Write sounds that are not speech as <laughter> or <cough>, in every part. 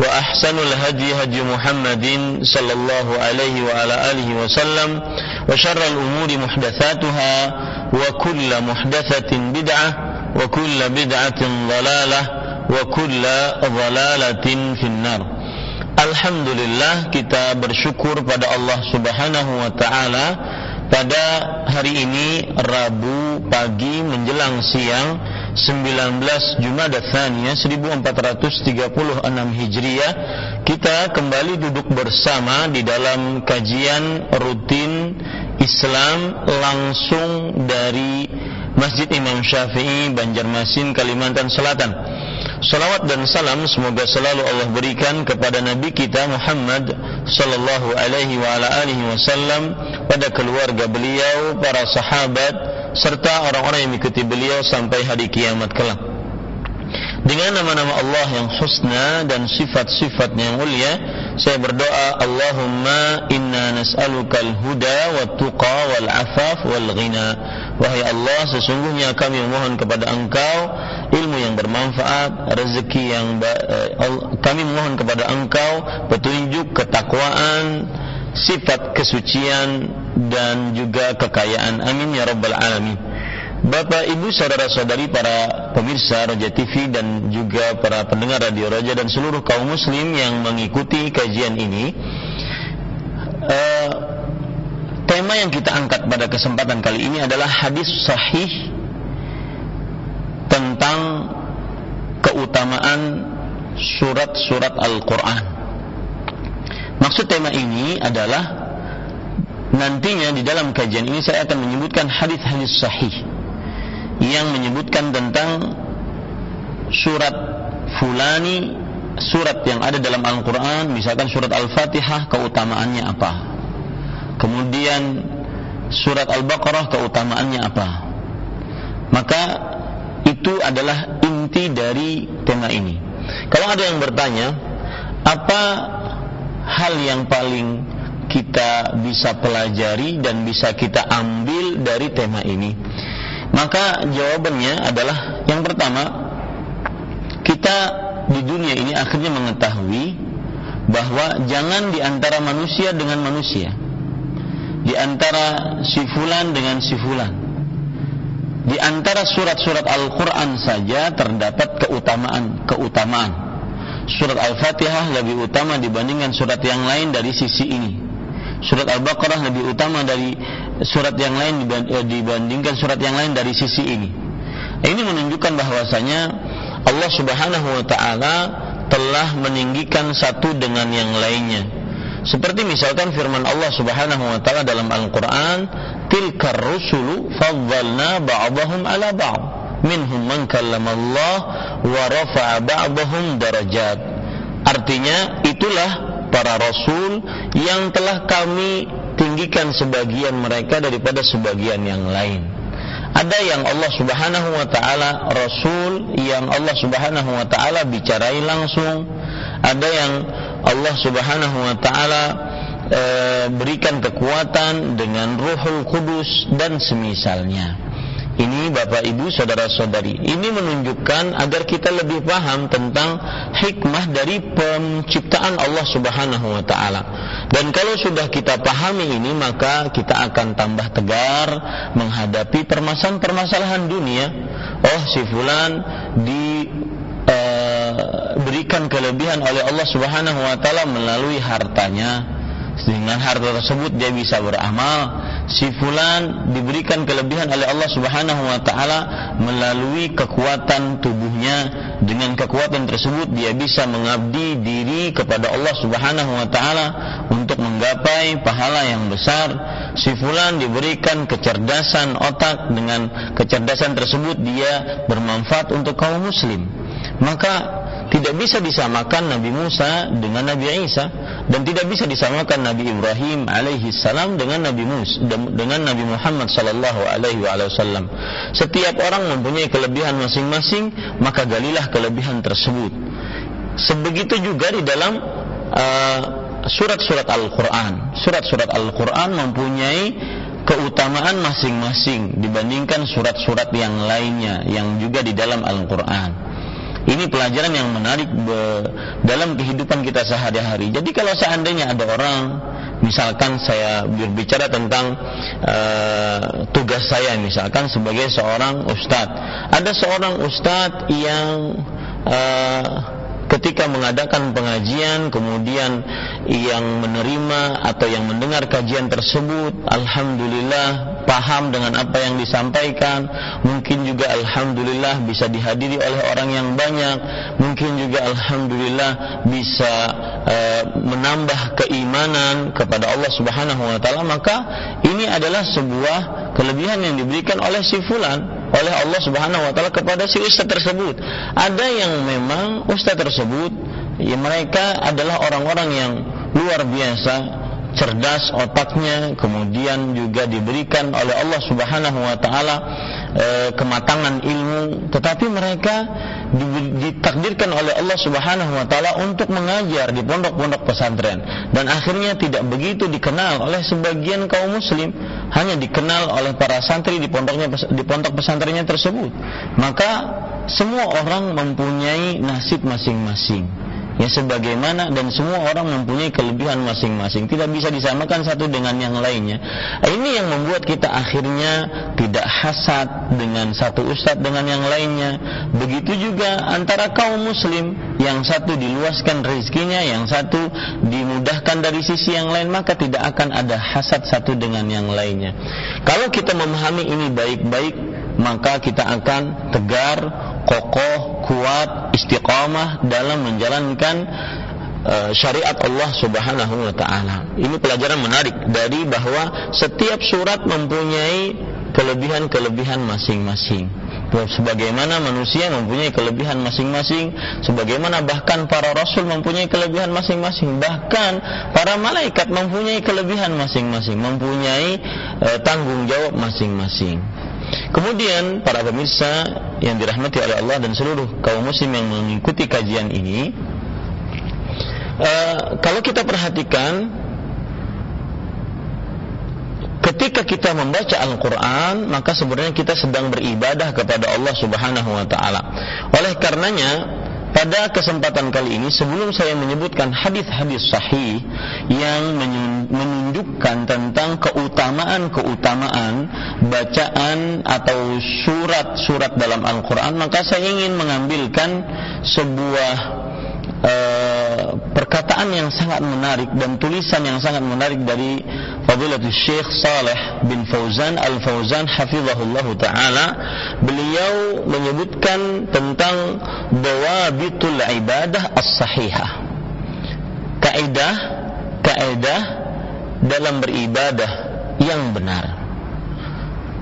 وأحسن الهدي هدي محمد صلى الله عليه وعلى آله وسلم وشر الأمور محدثاتها وكل محدثة بدعة وكل بدعة ضلالة وكل ضلالة في النار Alhamdulillah kita bersyukur pada Allah Subhanahu wa taala pada hari ini Rabu pagi menjelang siang 19 Jumada Tsaniyah 1436 Hijriah kita kembali duduk bersama di dalam kajian rutin Islam langsung dari Masjid Imam Syafi'i Banjarmasin Kalimantan Selatan. Salawat dan salam semoga selalu Allah berikan kepada Nabi kita Muhammad sallallahu alaihi wa ala alihi wasallam pada keluarga beliau, para sahabat serta orang-orang yang mengikuti beliau sampai hari kiamat kelak dengan nama-nama Allah yang husna dan sifat-sifatnya yang mulia saya berdoa Allahumma inna al-huda wa tuqa wal afaf wal ghina. Wahai Allah sesungguhnya kami memohon kepada engkau ilmu yang bermanfaat rezeki yang eh, kami memohon kepada engkau petunjuk ketakwaan sifat kesucian dan juga kekayaan. Amin ya rabbal alamin Bapak, Ibu, saudara-saudari para pemirsa Raja TV dan juga para pendengar Radio Raja dan seluruh kaum muslim yang mengikuti kajian ini uh, tema yang kita angkat pada kesempatan kali ini adalah hadis sahih tentang keutamaan surat-surat Al-Quran. Maksud tema ini adalah nantinya di dalam kajian ini saya akan menyebutkan hadis-hadis sahih yang menyebutkan tentang surat fulani surat yang ada dalam Al-Quran misalkan surat Al-Fatihah keutamaannya apa? Kemudian surat Al-Baqarah keutamaannya apa? Maka itu adalah inti dari tema ini. Kalau ada yang bertanya apa hal yang paling kita bisa pelajari dan bisa kita ambil dari tema ini maka jawabannya adalah yang pertama, kita di dunia ini akhirnya mengetahui bahwa jangan di antara manusia dengan manusia, di antara si fulan dengan si fulan. Di antara surat-surat Al-Quran saja terdapat keutamaan-keutamaan. Surat Al-Fatihah lebih utama dibandingkan surat yang lain dari sisi ini surat Al-Baqarah lebih utama dari surat yang lain eh, dibandingkan surat yang lain dari sisi ini. Ini menunjukkan bahwasanya Allah Subhanahu wa taala telah meninggikan satu dengan yang lainnya. Seperti misalkan firman Allah Subhanahu wa taala dalam Al-Qur'an, "Tilkar rusulu faddalna ba'dahum 'ala ba'd." Minhum man kallama Allah wa rafa'a ba'dahum darajat. Artinya itulah para rasul yang telah kami tinggikan sebagian mereka daripada sebagian yang lain. Ada yang Allah Subhanahu wa taala rasul yang Allah Subhanahu wa taala bicarai langsung. Ada yang Allah Subhanahu wa taala e, berikan kekuatan dengan Ruhul Kudus dan semisalnya. Ini Bapak Ibu saudara-saudari, ini menunjukkan agar kita lebih paham tentang hikmah dari penciptaan Allah Subhanahu wa taala. Dan kalau sudah kita pahami ini, maka kita akan tambah tegar menghadapi permasalahan-permasalahan dunia. Oh, si fulan diberikan eh, kelebihan oleh Allah Subhanahu wa taala melalui hartanya dengan harta tersebut dia bisa beramal. Si fulan diberikan kelebihan oleh Allah Subhanahu wa taala melalui kekuatan tubuhnya. Dengan kekuatan tersebut dia bisa mengabdi diri kepada Allah Subhanahu wa taala untuk menggapai pahala yang besar. Si fulan diberikan kecerdasan otak. Dengan kecerdasan tersebut dia bermanfaat untuk kaum muslim. Maka tidak bisa disamakan Nabi Musa dengan Nabi Isa dan tidak bisa disamakan Nabi Ibrahim alaihi salam dengan Nabi Musa dengan Nabi Muhammad sallallahu alaihi wasallam. Setiap orang mempunyai kelebihan masing-masing, maka galilah kelebihan tersebut. Sebegitu juga di dalam uh, surat-surat Al-Qur'an. Surat-surat Al-Qur'an mempunyai keutamaan masing-masing dibandingkan surat-surat yang lainnya yang juga di dalam Al-Qur'an. Ini pelajaran yang menarik dalam kehidupan kita sehari-hari. Jadi kalau seandainya ada orang, misalkan saya berbicara tentang uh, tugas saya, misalkan sebagai seorang ustadz, ada seorang ustadz yang uh, ketika mengadakan pengajian kemudian yang menerima atau yang mendengar kajian tersebut alhamdulillah paham dengan apa yang disampaikan. Mungkin juga alhamdulillah bisa dihadiri oleh orang yang banyak. Mungkin juga alhamdulillah bisa e, menambah keimanan kepada Allah Subhanahu wa taala. Maka ini adalah sebuah kelebihan yang diberikan oleh si fulan oleh Allah Subhanahu wa taala kepada si ustaz tersebut. Ada yang memang ustaz tersebut ya mereka adalah orang-orang yang luar biasa cerdas otaknya kemudian juga diberikan oleh Allah Subhanahu wa taala e, kematangan ilmu. Tetapi mereka ditakdirkan oleh Allah Subhanahu wa taala untuk mengajar di pondok-pondok pesantren. Dan akhirnya tidak begitu dikenal oleh sebagian kaum muslim hanya dikenal oleh para santri di pondoknya di pondok pesantrennya tersebut. Maka semua orang mempunyai nasib masing-masing ya sebagaimana dan semua orang mempunyai kelebihan masing-masing. Tidak bisa disamakan satu dengan yang lainnya. Ini yang membuat kita akhirnya tidak hasad dengan satu ustadz dengan yang lainnya. Begitu juga antara kaum muslim yang satu diluaskan rezekinya yang satu dimudahkan dari sisi yang lain maka tidak akan ada hasad satu dengan yang lainnya. Kalau kita memahami ini baik-baik maka kita akan tegar kokoh, kuat, istiqamah dalam menjalankan uh, syariat Allah Subhanahu wa taala. Ini pelajaran menarik dari bahwa setiap surat mempunyai kelebihan-kelebihan masing-masing. Sebagaimana manusia mempunyai kelebihan masing-masing, sebagaimana bahkan para rasul mempunyai kelebihan masing-masing, bahkan para malaikat mempunyai kelebihan masing-masing, mempunyai uh, tanggung jawab masing-masing. Kemudian para pemirsa yang dirahmati oleh Allah dan seluruh kaum muslim yang mengikuti kajian ini, uh, kalau kita perhatikan ketika kita membaca Al-Quran maka sebenarnya kita sedang beribadah kepada Allah Subhanahu Wa Taala. Oleh karenanya pada kesempatan kali ini sebelum saya menyebutkan hadis-hadis sahih yang menunjukkan tentang keutamaan-keutamaan bacaan atau surat-surat dalam Al-Qur'an maka saya ingin mengambilkan sebuah uh, perkataan yang sangat menarik dan tulisan yang sangat menarik dari Fadilatul Syekh Saleh bin Fauzan Al-Fauzan hafizahullah taala beliau menyebutkan tentang dawabitul ibadah as-sahihah. Kaidah kaidah dalam beribadah yang benar.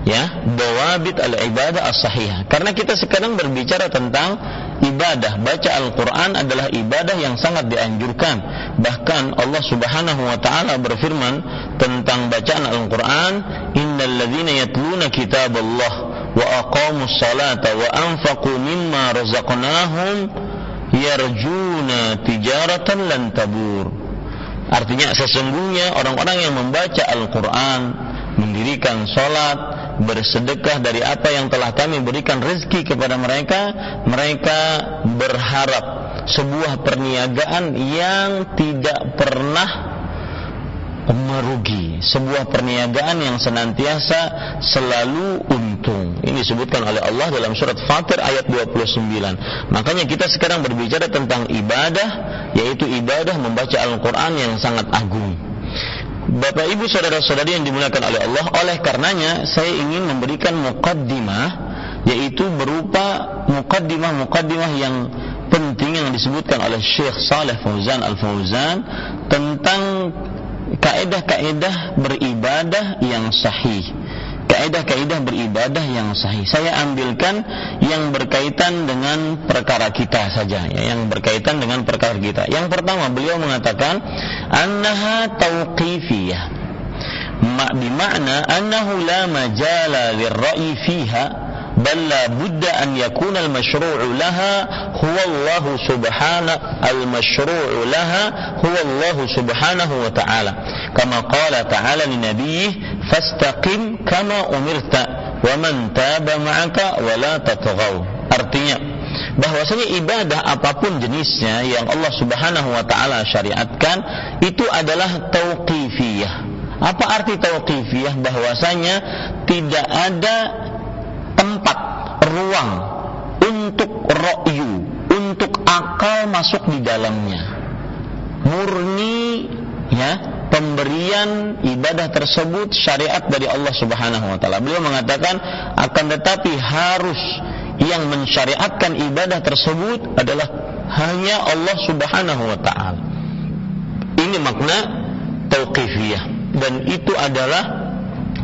Ya dawabit al-ibadah as-sahihah. Karena kita sekarang berbicara tentang ibadah baca Al-Qur'an adalah ibadah yang sangat dianjurkan. Bahkan Allah Subhanahu wa taala berfirman tentang bacaan Al-Qur'an innal ladzina yatluna kitaballah wa aqamus salata wa anfaqu mimma razaqnahum yarjuna tijaratan lan tabur. Artinya sesungguhnya orang-orang yang membaca Al-Qur'an mendirikan salat bersedekah dari apa yang telah kami berikan rezeki kepada mereka, mereka berharap sebuah perniagaan yang tidak pernah merugi. Sebuah perniagaan yang senantiasa selalu untung. Ini disebutkan oleh Allah dalam surat Fatir ayat 29 makanya kita sekarang berbicara tentang ibadah yaitu ibadah membaca Al-Quran yang sangat agung Bapak Ibu saudara-saudari yang dimuliakan oleh Allah oleh karenanya saya ingin memberikan mukaddimah yaitu berupa mukaddimah-mukaddimah yang penting yang disebutkan oleh Syekh Saleh Fauzan Al-Fauzan tentang kaedah-kaedah beribadah yang sahih kaidah-kaidah beribadah yang sahih. Saya ambilkan yang berkaitan dengan perkara kita saja, ya, yang berkaitan dengan perkara kita. Yang pertama beliau mengatakan annaha tauqifiyah. Ma bima'na annahu la majala lirra'yi fiha bal la budda an yakuna al-mashru'u laha huwa Allah subhanahu al-mashru'u laha huwa Allah subhanahu wa ta'ala kama qala ta'ala li nabiyhi fastaqim kama umirta wa man taba ma'aka wa la tatghaw. Artinya bahwasanya ibadah apa pun jenisnya yang Allah Subhanahu wa taala syariatkan itu adalah tauqifiyah. Apa arti tauqifiyah? Bahwasanya tidak ada tempat, ruang untuk ro'yu, untuk akal masuk di dalamnya. Murni ya pemberian ibadah tersebut syariat dari Allah Subhanahu wa taala. Beliau mengatakan akan tetapi harus yang mensyariatkan ibadah tersebut adalah hanya Allah Subhanahu wa taala. Ini makna tauqifiyah dan itu adalah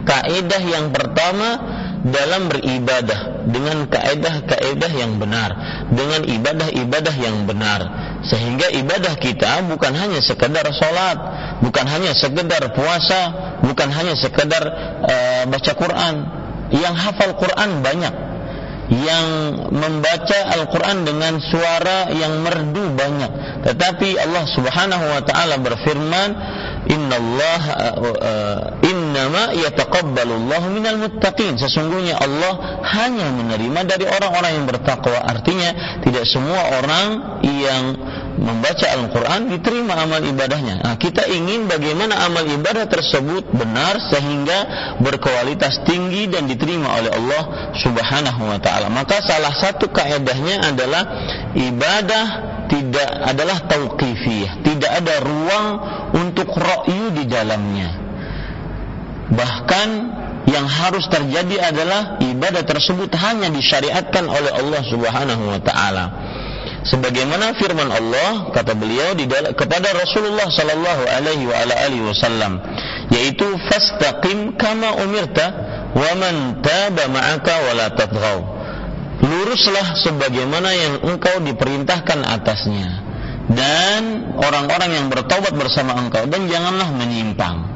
kaidah yang pertama dalam beribadah dengan kaedah-kaedah yang benar, dengan ibadah-ibadah yang benar. Sehingga ibadah kita bukan hanya sekedar sholat, bukan hanya sekedar puasa, bukan hanya sekedar uh, baca Quran. Yang hafal Quran banyak, yang membaca Al-Quran dengan suara yang merdu banyak. Tetapi Allah Subhanahu wa taala berfirman, Uh, uh, innama yataqabbalu Allah minal muttaqin. Sesungguhnya Allah hanya menerima dari orang-orang yang bertakwa. Artinya tidak semua orang yang membaca Al-Quran diterima amal ibadahnya. Nah, kita ingin bagaimana amal ibadah tersebut benar sehingga berkualitas tinggi dan diterima oleh Allah Subhanahu wa taala. Maka salah satu kaedahnya adalah ibadah tidak adalah tauqifiyah, tidak ada ruang untuk ra'yu di dalamnya. Bahkan yang harus terjadi adalah ibadah tersebut hanya disyariatkan oleh Allah Subhanahu wa taala. Sebagaimana firman Allah kata beliau di dalam, kepada Rasulullah sallallahu alaihi wa ala alihi wasallam yaitu fastaqim kama umirta wa man taba ma'aka wa la tatghaw. Luruslah sebagaimana yang engkau diperintahkan atasnya dan orang-orang yang bertobat bersama engkau dan janganlah menyimpang.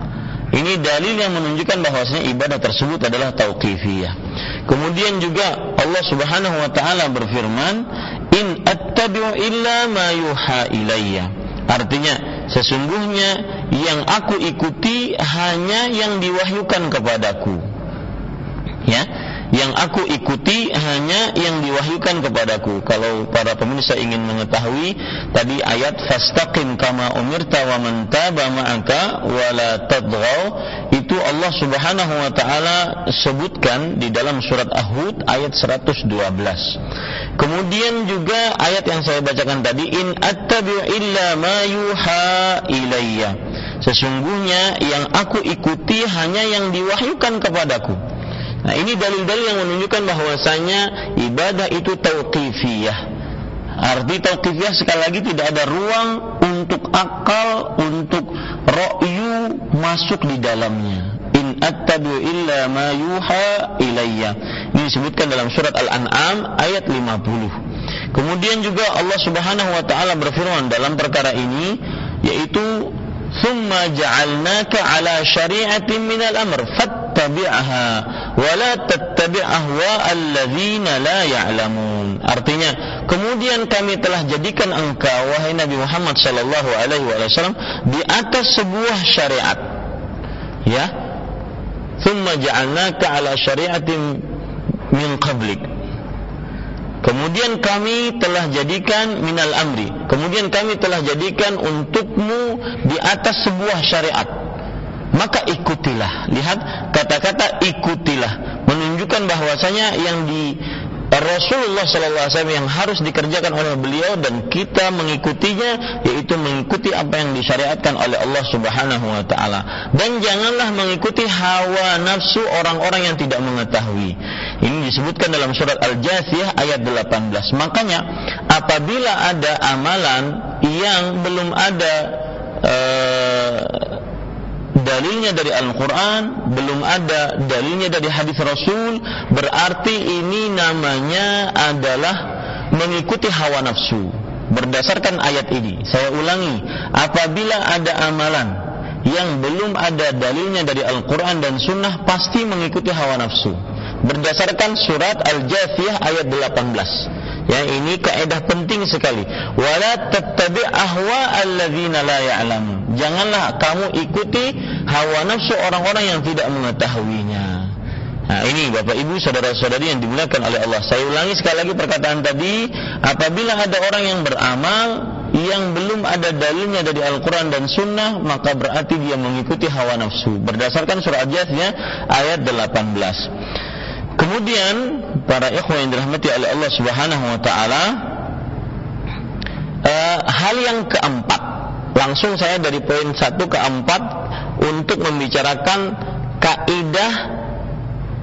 Ini dalil yang menunjukkan bahwasanya ibadah tersebut adalah tauqifiyah. Kemudian juga Allah Subhanahu wa taala berfirman, "In attabi'u illa ma yuha ilayya." Artinya, sesungguhnya yang aku ikuti hanya yang diwahyukan kepadaku. Ya, yang aku ikuti hanya yang diwahyukan kepadaku. Kalau para pemirsa ingin mengetahui tadi ayat fastaqim kama umirta wa man taba ma'aka wa la tadghaw itu Allah Subhanahu wa taala sebutkan di dalam surat Ahud ayat 112. Kemudian juga ayat yang saya bacakan tadi in attabi'u illa ma yuha ilayya. Sesungguhnya yang aku ikuti hanya yang diwahyukan kepadaku. Nah, ini dalil-dalil yang menunjukkan bahwasanya ibadah itu tauqifiyah. Arti tauqifiyah sekali lagi tidak ada ruang untuk akal, untuk ro'yu masuk di dalamnya. In attabu illa ma yuha ilayya. Ini disebutkan dalam surat Al-An'am ayat 50. Kemudian juga Allah Subhanahu wa taala berfirman dalam perkara ini yaitu ثم جعلناك على شريعة من الأمر فاتبعها wala tattabi' ahwa alladzina la ya'lamun. Artinya, kemudian kami telah jadikan engkau wahai Nabi Muhammad sallallahu alaihi wasallam di atas sebuah syariat. Ya. Thumma ja'alnaka ala syari'atin min qablik. Kemudian kami telah jadikan minal amri. Kemudian kami telah jadikan untukmu di atas sebuah syariat maka ikutilah. Lihat kata-kata ikutilah menunjukkan bahwasanya yang di Rasulullah SAW yang harus dikerjakan oleh beliau dan kita mengikutinya yaitu mengikuti apa yang disyariatkan oleh Allah Subhanahu wa taala dan janganlah mengikuti hawa nafsu orang-orang yang tidak mengetahui. Ini disebutkan dalam surat Al-Jathiyah ayat 18. Makanya apabila ada amalan yang belum ada uh, dalilnya dari Al-Quran, belum ada dalilnya dari hadis Rasul, berarti ini namanya adalah mengikuti hawa nafsu. Berdasarkan ayat ini, saya ulangi, apabila ada amalan yang belum ada dalilnya dari Al-Quran dan Sunnah, pasti mengikuti hawa nafsu. Berdasarkan surat Al-Jathiyah ayat 18. Ya, ini kaidah penting sekali. Wala tattabi ahwa alladzina la ya'lamun. Janganlah kamu ikuti hawa nafsu orang-orang yang tidak mengetahuinya. Nah, ini Bapak Ibu saudara-saudari yang dimuliakan oleh Allah. Saya ulangi sekali lagi perkataan tadi, apabila ada orang yang beramal yang belum ada dalilnya dari Al-Quran dan Sunnah, maka berarti dia mengikuti hawa nafsu. Berdasarkan surah Al-Jathiyah ayat 18. Kemudian para ikhwan yang dirahmati oleh Allah Subhanahu wa taala uh, hal yang keempat langsung saya dari poin satu ke empat untuk membicarakan kaidah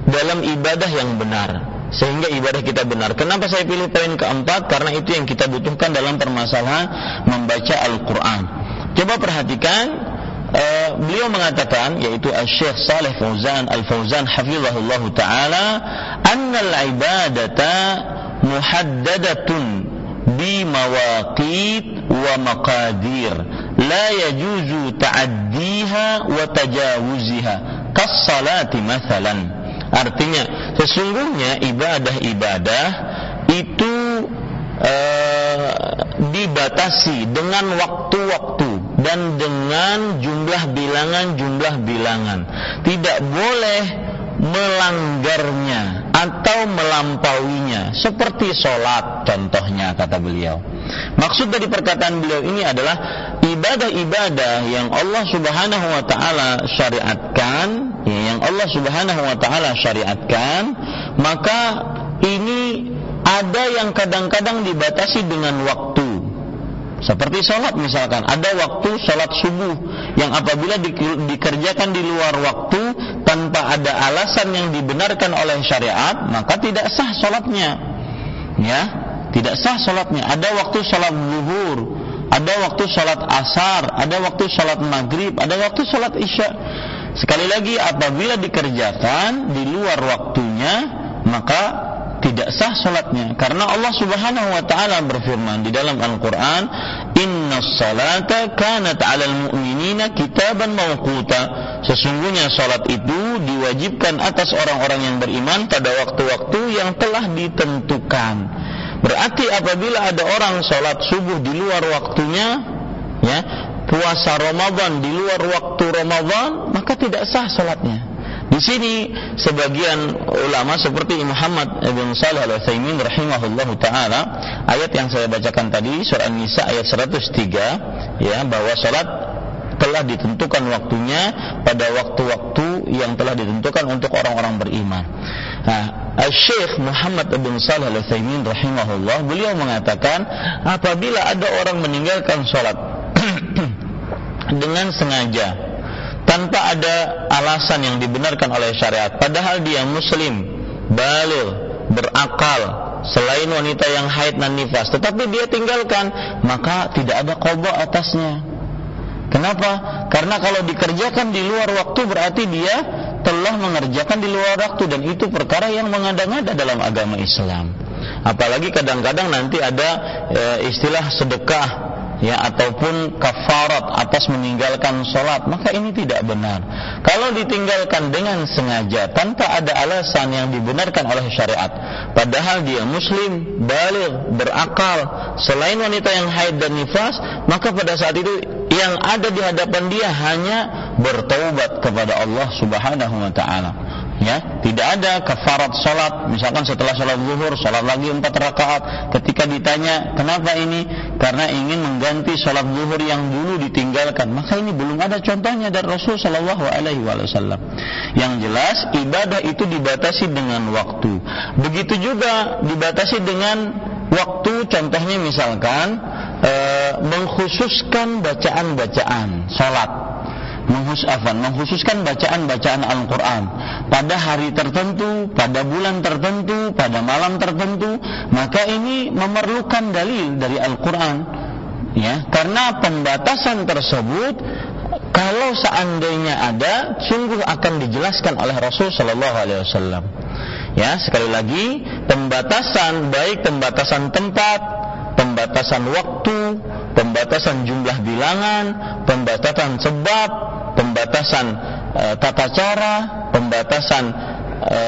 dalam ibadah yang benar sehingga ibadah kita benar. Kenapa saya pilih poin keempat? Karena itu yang kita butuhkan dalam permasalahan membaca Al-Quran. Coba perhatikan uh, beliau mengatakan yaitu Syekh Saleh Fauzan Al-Fauzan hafizahullah taala annal ibadata muhaddadatun bi mawaqit wa maqadir. La yajuzu ta'addiha wa tajawuziha kas salati mathalan. Artinya sesungguhnya ibadah-ibadah itu uh, dibatasi dengan waktu-waktu dan dengan jumlah bilangan-jumlah bilangan. Tidak boleh melanggarnya atau melampauinya. Seperti sholat contohnya kata beliau. Maksud dari perkataan beliau ini adalah ibadah-ibadah yang Allah subhanahu wa ta'ala syariatkan ya, yang Allah subhanahu wa ta'ala syariatkan maka ini ada yang kadang-kadang dibatasi dengan waktu seperti sholat misalkan, ada waktu sholat subuh yang apabila di, dikerjakan di luar waktu tanpa ada alasan yang dibenarkan oleh syariat, maka tidak sah sholatnya. Ya, tidak sah sholatnya. Ada waktu sholat zuhur, ada waktu sholat asar, ada waktu sholat maghrib, ada waktu sholat isya. Sekali lagi, apabila dikerjakan di luar waktunya, maka tidak sah salatnya. Karena Allah Subhanahu wa taala berfirman di dalam Al-Qur'an inna salata kanat 'alal mu'minina kitaban mawquta. Sesungguhnya salat itu diwajibkan atas orang-orang yang beriman pada waktu-waktu yang telah ditentukan. Berarti apabila ada orang salat subuh di luar waktunya ya puasa Ramadan di luar waktu Ramadan maka tidak sah salatnya di sini sebagian ulama seperti Muhammad bin Salih Al-Utsaimin rahimahullahu taala ayat yang saya bacakan tadi surah An-Nisa ayat 103 ya bahwa salat telah ditentukan waktunya pada waktu-waktu yang telah ditentukan untuk orang-orang beriman. Nah, Syekh Muhammad bin Salih Al-Utsaimin rahimahullah beliau mengatakan apabila ada orang meninggalkan salat <clears throat> dengan sengaja tanpa ada alasan yang dibenarkan oleh syariat. Padahal dia muslim balil berakal selain wanita yang haid dan nifas. Tetapi dia tinggalkan maka tidak ada qada atasnya. Kenapa? Karena kalau dikerjakan di luar waktu berarti dia telah mengerjakan di luar waktu. Dan itu perkara yang mengada-ngada dalam agama Islam. Apalagi kadang-kadang nanti ada e, istilah sedekah ya ataupun kafarat atas meninggalkan sholat maka ini tidak benar. Kalau ditinggalkan dengan sengaja tanpa ada alasan yang dibenarkan oleh syariat padahal dia muslim balik berakal selain wanita yang haid dan nifas maka pada saat itu yang ada di hadapan dia hanya bertaubat kepada Allah Subhanahu wa taala ya tidak ada kafarat salat. Misalkan setelah salat zuhur salat lagi empat rakaat. Ketika ditanya kenapa ini? Karena ingin mengganti salat zuhur yang dulu ditinggalkan. Maka ini belum ada contohnya dari Rasul Shallallahu Alaihi Wasallam. Yang jelas ibadah itu dibatasi dengan waktu. Begitu juga dibatasi dengan waktu. Contohnya misalkan e, mengkhususkan bacaan-bacaan salat menghusafan, mengkhususkan bacaan-bacaan Al-Quran pada hari tertentu, pada bulan tertentu, pada malam tertentu, maka ini memerlukan dalil dari Al-Quran. Ya, karena pembatasan tersebut kalau seandainya ada, sungguh akan dijelaskan oleh Rasul Shallallahu Alaihi Wasallam. Ya, sekali lagi pembatasan baik pembatasan tempat, pembatasan waktu, pembatasan jumlah bilangan, pembatasan sebab, pembatasan e, tata cara, pembatasan e,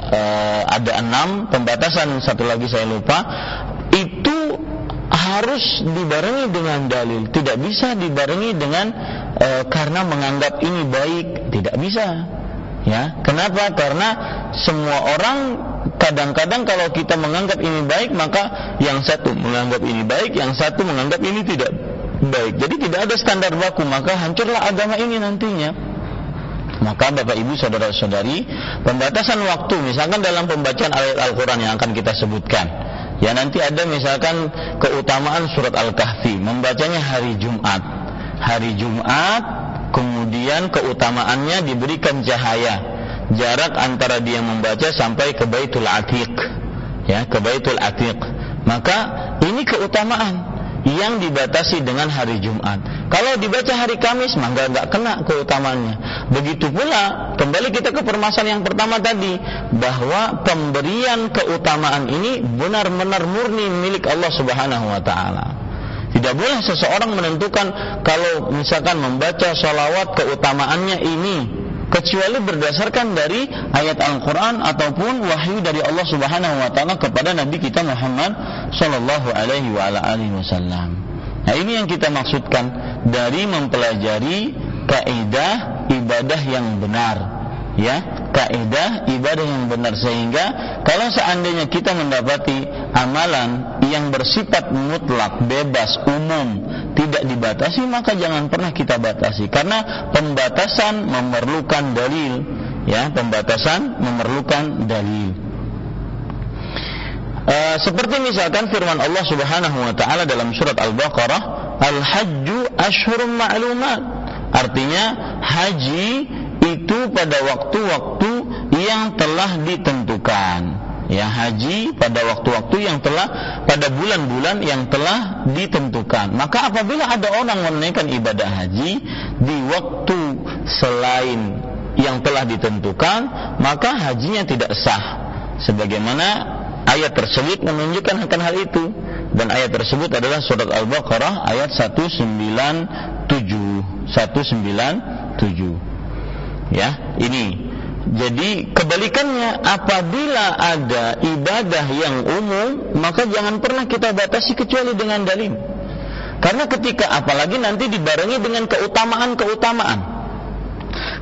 e, ada enam, pembatasan satu lagi saya lupa, itu harus dibarengi dengan dalil, tidak bisa dibarengi dengan e, karena menganggap ini baik, tidak bisa. Ya, kenapa? Karena semua orang kadang-kadang kalau kita menganggap ini baik, maka yang satu menganggap ini baik, yang satu menganggap ini tidak baik. Jadi tidak ada standar baku, maka hancurlah agama ini nantinya. Maka Bapak Ibu saudara-saudari, pembatasan waktu misalkan dalam pembacaan ayat Al-Qur'an yang akan kita sebutkan. Ya nanti ada misalkan keutamaan surat Al-Kahfi, membacanya hari Jumat. Hari Jumat kemudian keutamaannya diberikan cahaya. Jarak antara dia membaca sampai ke Baitul Atiq. Ya, ke Baitul Atiq. Maka ini keutamaan yang dibatasi dengan hari Jumat. Kalau dibaca hari Kamis, maka nggak kena keutamaannya. Begitu pula, kembali kita ke permasalahan yang pertama tadi, bahwa pemberian keutamaan ini benar-benar murni milik Allah Subhanahu wa taala. Tidak boleh seseorang menentukan kalau misalkan membaca sholawat keutamaannya ini kecuali berdasarkan dari ayat Al-Qur'an ataupun wahyu dari Allah Subhanahu wa taala kepada nabi kita Muhammad sallallahu alaihi wasallam. Nah, ini yang kita maksudkan dari mempelajari kaidah ibadah yang benar ya kaidah ibadah yang benar. Sehingga kalau seandainya kita mendapati amalan yang bersifat mutlak bebas umum tidak dibatasi maka jangan pernah kita batasi. Karena pembatasan memerlukan dalil ya pembatasan memerlukan dalil. Uh, seperti misalkan firman Allah Subhanahu wa taala dalam surat Al-Baqarah, "Al-hajju ashhurum ma'lumat." Artinya haji itu pada waktu-waktu yang telah ditentukan. Ya haji pada waktu-waktu yang telah pada bulan-bulan yang telah ditentukan. Maka apabila ada orang menunaikan ibadah haji di waktu selain yang telah ditentukan maka hajinya tidak sah. Sebagaimana ayat tersebut menunjukkan akan hal itu. Dan ayat tersebut adalah surat Al-Baqarah ayat 197 197 Ya, ini. Jadi kebalikannya apabila ada ibadah yang umum maka jangan pernah kita batasi kecuali dengan dalil. Karena ketika apalagi nanti dibarengi dengan keutamaan-keutamaan.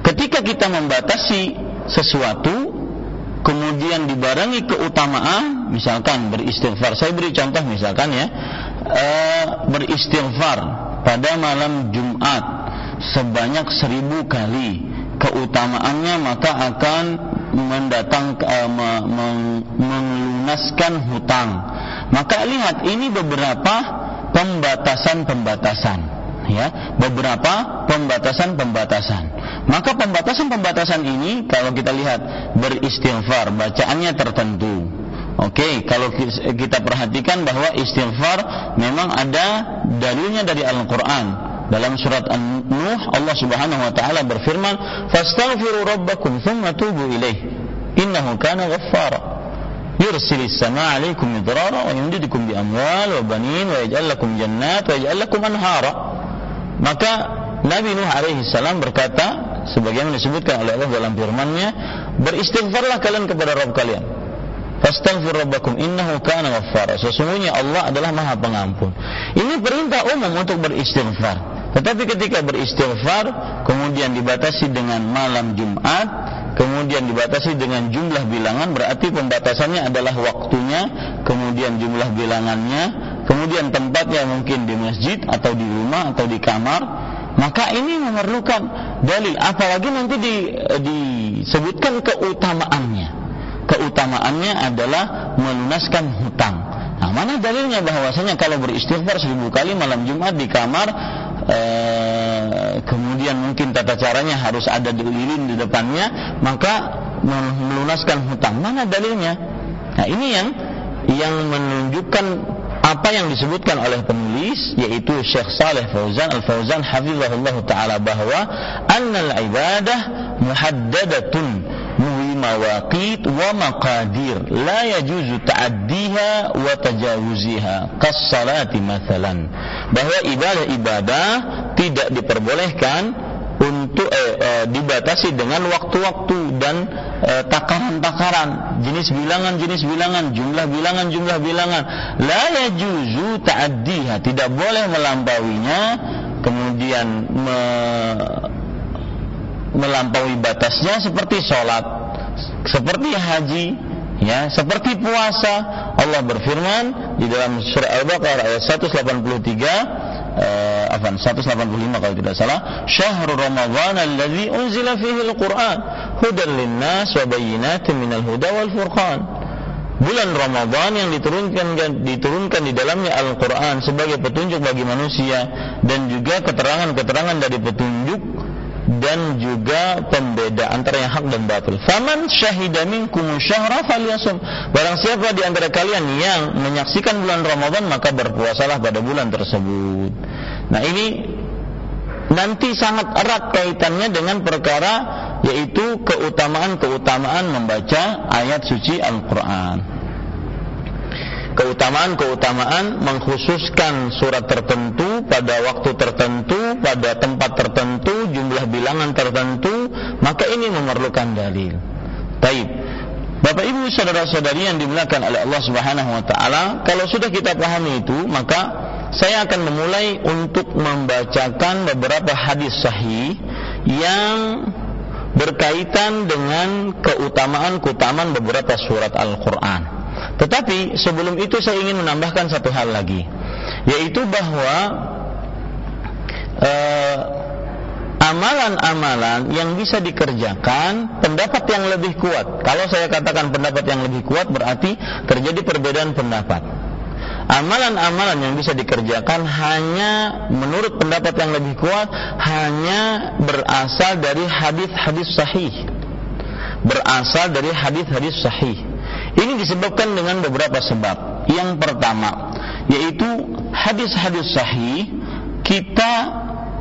Ketika kita membatasi sesuatu kemudian dibarengi keutamaan misalkan beristighfar. Saya beri contoh misalkan ya e, beristighfar pada malam Jumat sebanyak seribu kali keutamaannya maka akan mendatang uh, melunaskan hutang. Maka lihat ini beberapa pembatasan-pembatasan ya, beberapa pembatasan-pembatasan. Maka pembatasan-pembatasan ini kalau kita lihat beristighfar, bacaannya tertentu. Oke, okay, kalau kita perhatikan bahwa istighfar memang ada dalilnya dari Al-Qur'an dalam surat An-Nuh Allah Subhanahu wa taala berfirman, "Fastaghfiru rabbakum thumma tubu ilaih. Innahu kana ghaffara." يرسل السماء عليكم مدرارا ويمددكم بأموال وبنين ويجعل لكم جنات ويجعل لكم أنهارا maka Nabi Nuh alaihi salam berkata sebagaimana disebutkan oleh Allah dalam firman-Nya beristighfarlah kalian kepada Rabb kalian Fastaghfir rabbakum innahu kana ghaffara. Sesungguhnya Allah adalah Maha Pengampun. Ini perintah umum untuk beristighfar. Tetapi ketika beristighfar kemudian dibatasi dengan malam Jumat, kemudian dibatasi dengan jumlah bilangan berarti pembatasannya adalah waktunya, kemudian jumlah bilangannya, kemudian tempatnya mungkin di masjid atau di rumah atau di kamar, maka ini memerlukan dalil apalagi nanti di, disebutkan keutamaannya. Keutamaannya adalah melunaskan hutang. Nah mana dalilnya bahwasanya kalau beristighfar seribu kali malam Jumat di kamar eh, kemudian mungkin tata caranya harus ada lilin di depannya maka melunaskan hutang. Mana dalilnya? Nah ini yang yang menunjukkan apa yang disebutkan oleh penulis yaitu Syekh Saleh Fauzan Al-Fauzan hafizahullah taala bahwa annal ibadah muhaddadatun mawaqit wa maqadir. La yajuzu ta'addiha wa tajawuziha kas salati mathalan. Bahwa ibadah-ibadah tidak diperbolehkan untuk eh, eh, dibatasi dengan waktu-waktu dan eh, takaran-takaran, jenis bilangan-jenis bilangan, jumlah bilangan-jumlah bilangan. La yajuzu ta'addiha, tidak boleh melampauinya, kemudian me, melampaui batasnya seperti sholat, seperti haji, ya, seperti puasa. Allah berfirman di dalam surah Al-Baqarah ayat 183 uh, afan 185 kalau tidak salah syahrul ramadhan alladzi unzila fihi al-Qur'an hudan linnas wa bayyinatin minal huda wal furqan bulan Ramadan yang diturunkan diturunkan di dalamnya Al-Qur'an sebagai petunjuk bagi manusia dan juga keterangan-keterangan dari petunjuk dan juga pembeda antara yang hak dan batil. Faman syahida minkum syahra falyasum. Barang siapa di antara kalian yang menyaksikan bulan Ramadan maka berpuasalah pada bulan tersebut. Nah, ini nanti sangat erat kaitannya dengan perkara yaitu keutamaan-keutamaan membaca ayat suci Al-Qur'an keutamaan-keutamaan mengkhususkan surat tertentu pada waktu tertentu, pada tempat tertentu, jumlah bilangan tertentu, maka ini memerlukan dalil. Baik. Bapak Ibu saudara-saudari yang dimuliakan oleh Allah Subhanahu wa taala, kalau sudah kita pahami itu, maka saya akan memulai untuk membacakan beberapa hadis sahih yang berkaitan dengan keutamaan-keutamaan beberapa surat Al-Qur'an. Tetapi sebelum itu saya ingin menambahkan satu hal lagi, yaitu bahwa eh, amalan-amalan yang bisa dikerjakan pendapat yang lebih kuat. Kalau saya katakan pendapat yang lebih kuat berarti terjadi perbedaan pendapat. Amalan-amalan yang bisa dikerjakan hanya menurut pendapat yang lebih kuat hanya berasal dari hadis-hadis sahih. Berasal dari hadis-hadis sahih. Ini disebabkan dengan beberapa sebab. Yang pertama, yaitu hadis-hadis sahih kita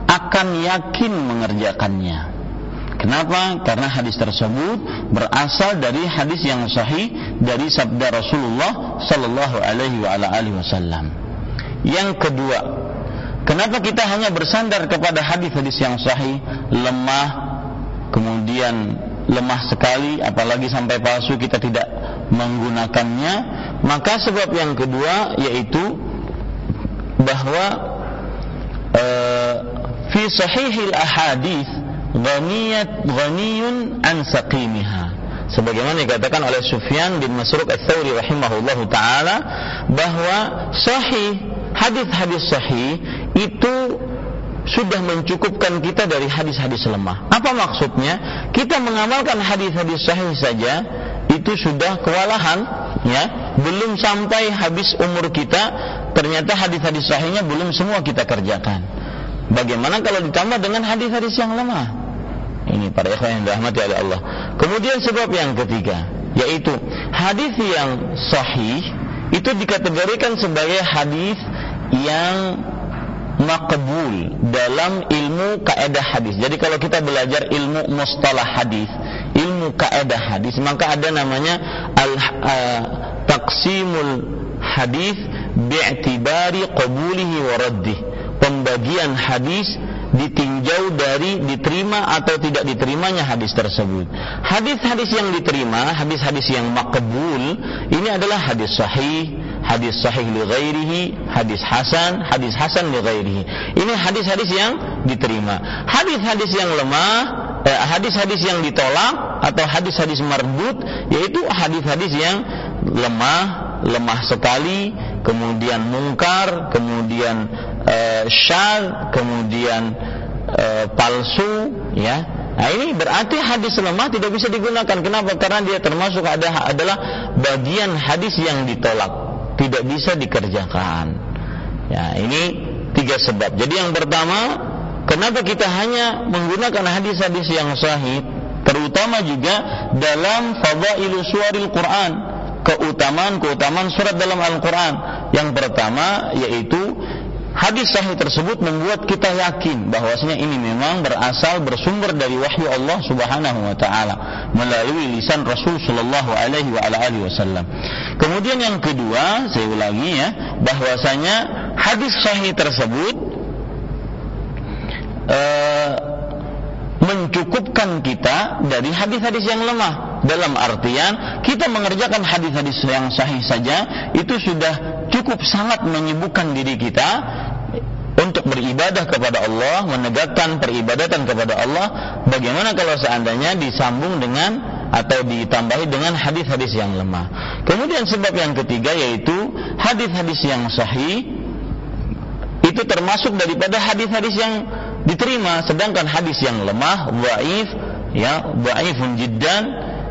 akan yakin mengerjakannya. Kenapa? Karena hadis tersebut berasal dari hadis yang sahih dari sabda Rasulullah sallallahu alaihi wasallam. Yang kedua, kenapa kita hanya bersandar kepada hadis-hadis yang sahih, lemah, kemudian lemah sekali apalagi sampai palsu kita tidak menggunakannya. Maka sebab yang kedua yaitu bahwa uh, fi sahihil ahadith ghaniyat ghaniyun an saqimiha. Sebagaimana dikatakan oleh Sufyan bin Masruq Ats-Tsauri rahimahullahu taala bahwa sahih hadis-hadis sahih itu sudah mencukupkan kita dari hadis-hadis lemah. Apa maksudnya? Kita mengamalkan hadis-hadis sahih saja itu sudah kewalahan ya belum sampai habis umur kita ternyata hadis-hadis sahihnya belum semua kita kerjakan bagaimana kalau ditambah dengan hadis-hadis yang lemah ini para ikhwan yang dirahmati oleh Allah kemudian sebab yang ketiga yaitu hadis yang sahih itu dikategorikan sebagai hadis yang makbul dalam ilmu kaidah hadis. Jadi kalau kita belajar ilmu mustalah hadis, ilmu kaidah hadis, maka ada namanya al uh, taqsimul hadis bi'tibari qabulihi wa raddih. Pembagian hadis ditinjau dari diterima atau tidak diterimanya hadis tersebut. Hadis-hadis yang diterima, hadis-hadis yang makbul, ini adalah hadis sahih, hadis sahih li ghairihi, hadis hasan, hadis hasan li ghairihi. Ini hadis-hadis yang diterima. Hadis-hadis yang lemah, eh, hadis-hadis yang ditolak atau hadis-hadis marbut yaitu hadis-hadis yang lemah, lemah sekali, kemudian mungkar, kemudian uh, syad, kemudian uh, palsu, ya. Nah ini berarti hadis lemah tidak bisa digunakan. Kenapa? Karena dia termasuk ada adalah bagian hadis yang ditolak, tidak bisa dikerjakan. Ya ini tiga sebab. Jadi yang pertama, kenapa kita hanya menggunakan hadis-hadis yang sahih, terutama juga dalam fadailu suaril Quran, keutamaan-keutamaan surat dalam Al-Quran. Yang pertama yaitu Hadis sahih tersebut membuat kita yakin bahwasanya ini memang berasal bersumber dari wahyu Allah Subhanahu wa taala melalui lisan Rasul sallallahu alaihi wa wasallam. Kemudian yang kedua, saya ulangi ya, bahwasanya hadis sahih tersebut uh, mencukupkan kita dari hadis-hadis yang lemah dalam artian kita mengerjakan hadis-hadis yang sahih saja itu sudah cukup sangat menyibukkan diri kita untuk beribadah kepada Allah, menegakkan peribadatan kepada Allah. Bagaimana kalau seandainya disambung dengan atau ditambahi dengan hadis-hadis yang lemah. Kemudian sebab yang ketiga yaitu hadis-hadis yang sahih itu termasuk daripada hadis-hadis yang diterima sedangkan hadis yang lemah, dhaif, ya, dhaifun jiddan,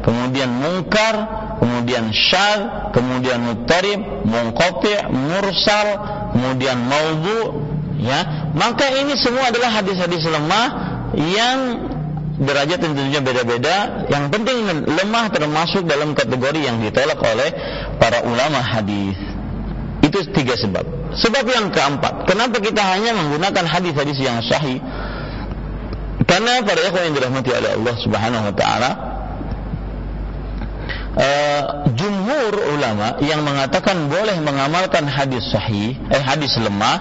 kemudian mungkar, kemudian syad, kemudian muttarib, munqati', mursal, kemudian maudhu, ya. Maka ini semua adalah hadis-hadis lemah yang derajat tentunya beda-beda. Yang penting lemah termasuk dalam kategori yang ditolak oleh para ulama hadis. Itu tiga sebab. Sebab yang keempat, kenapa kita hanya menggunakan hadis-hadis yang sahih? Karena para ikhwan yang dirahmati oleh Allah Subhanahu wa taala, uh, jumhur ulama yang mengatakan boleh mengamalkan hadis sahih, eh hadis lemah,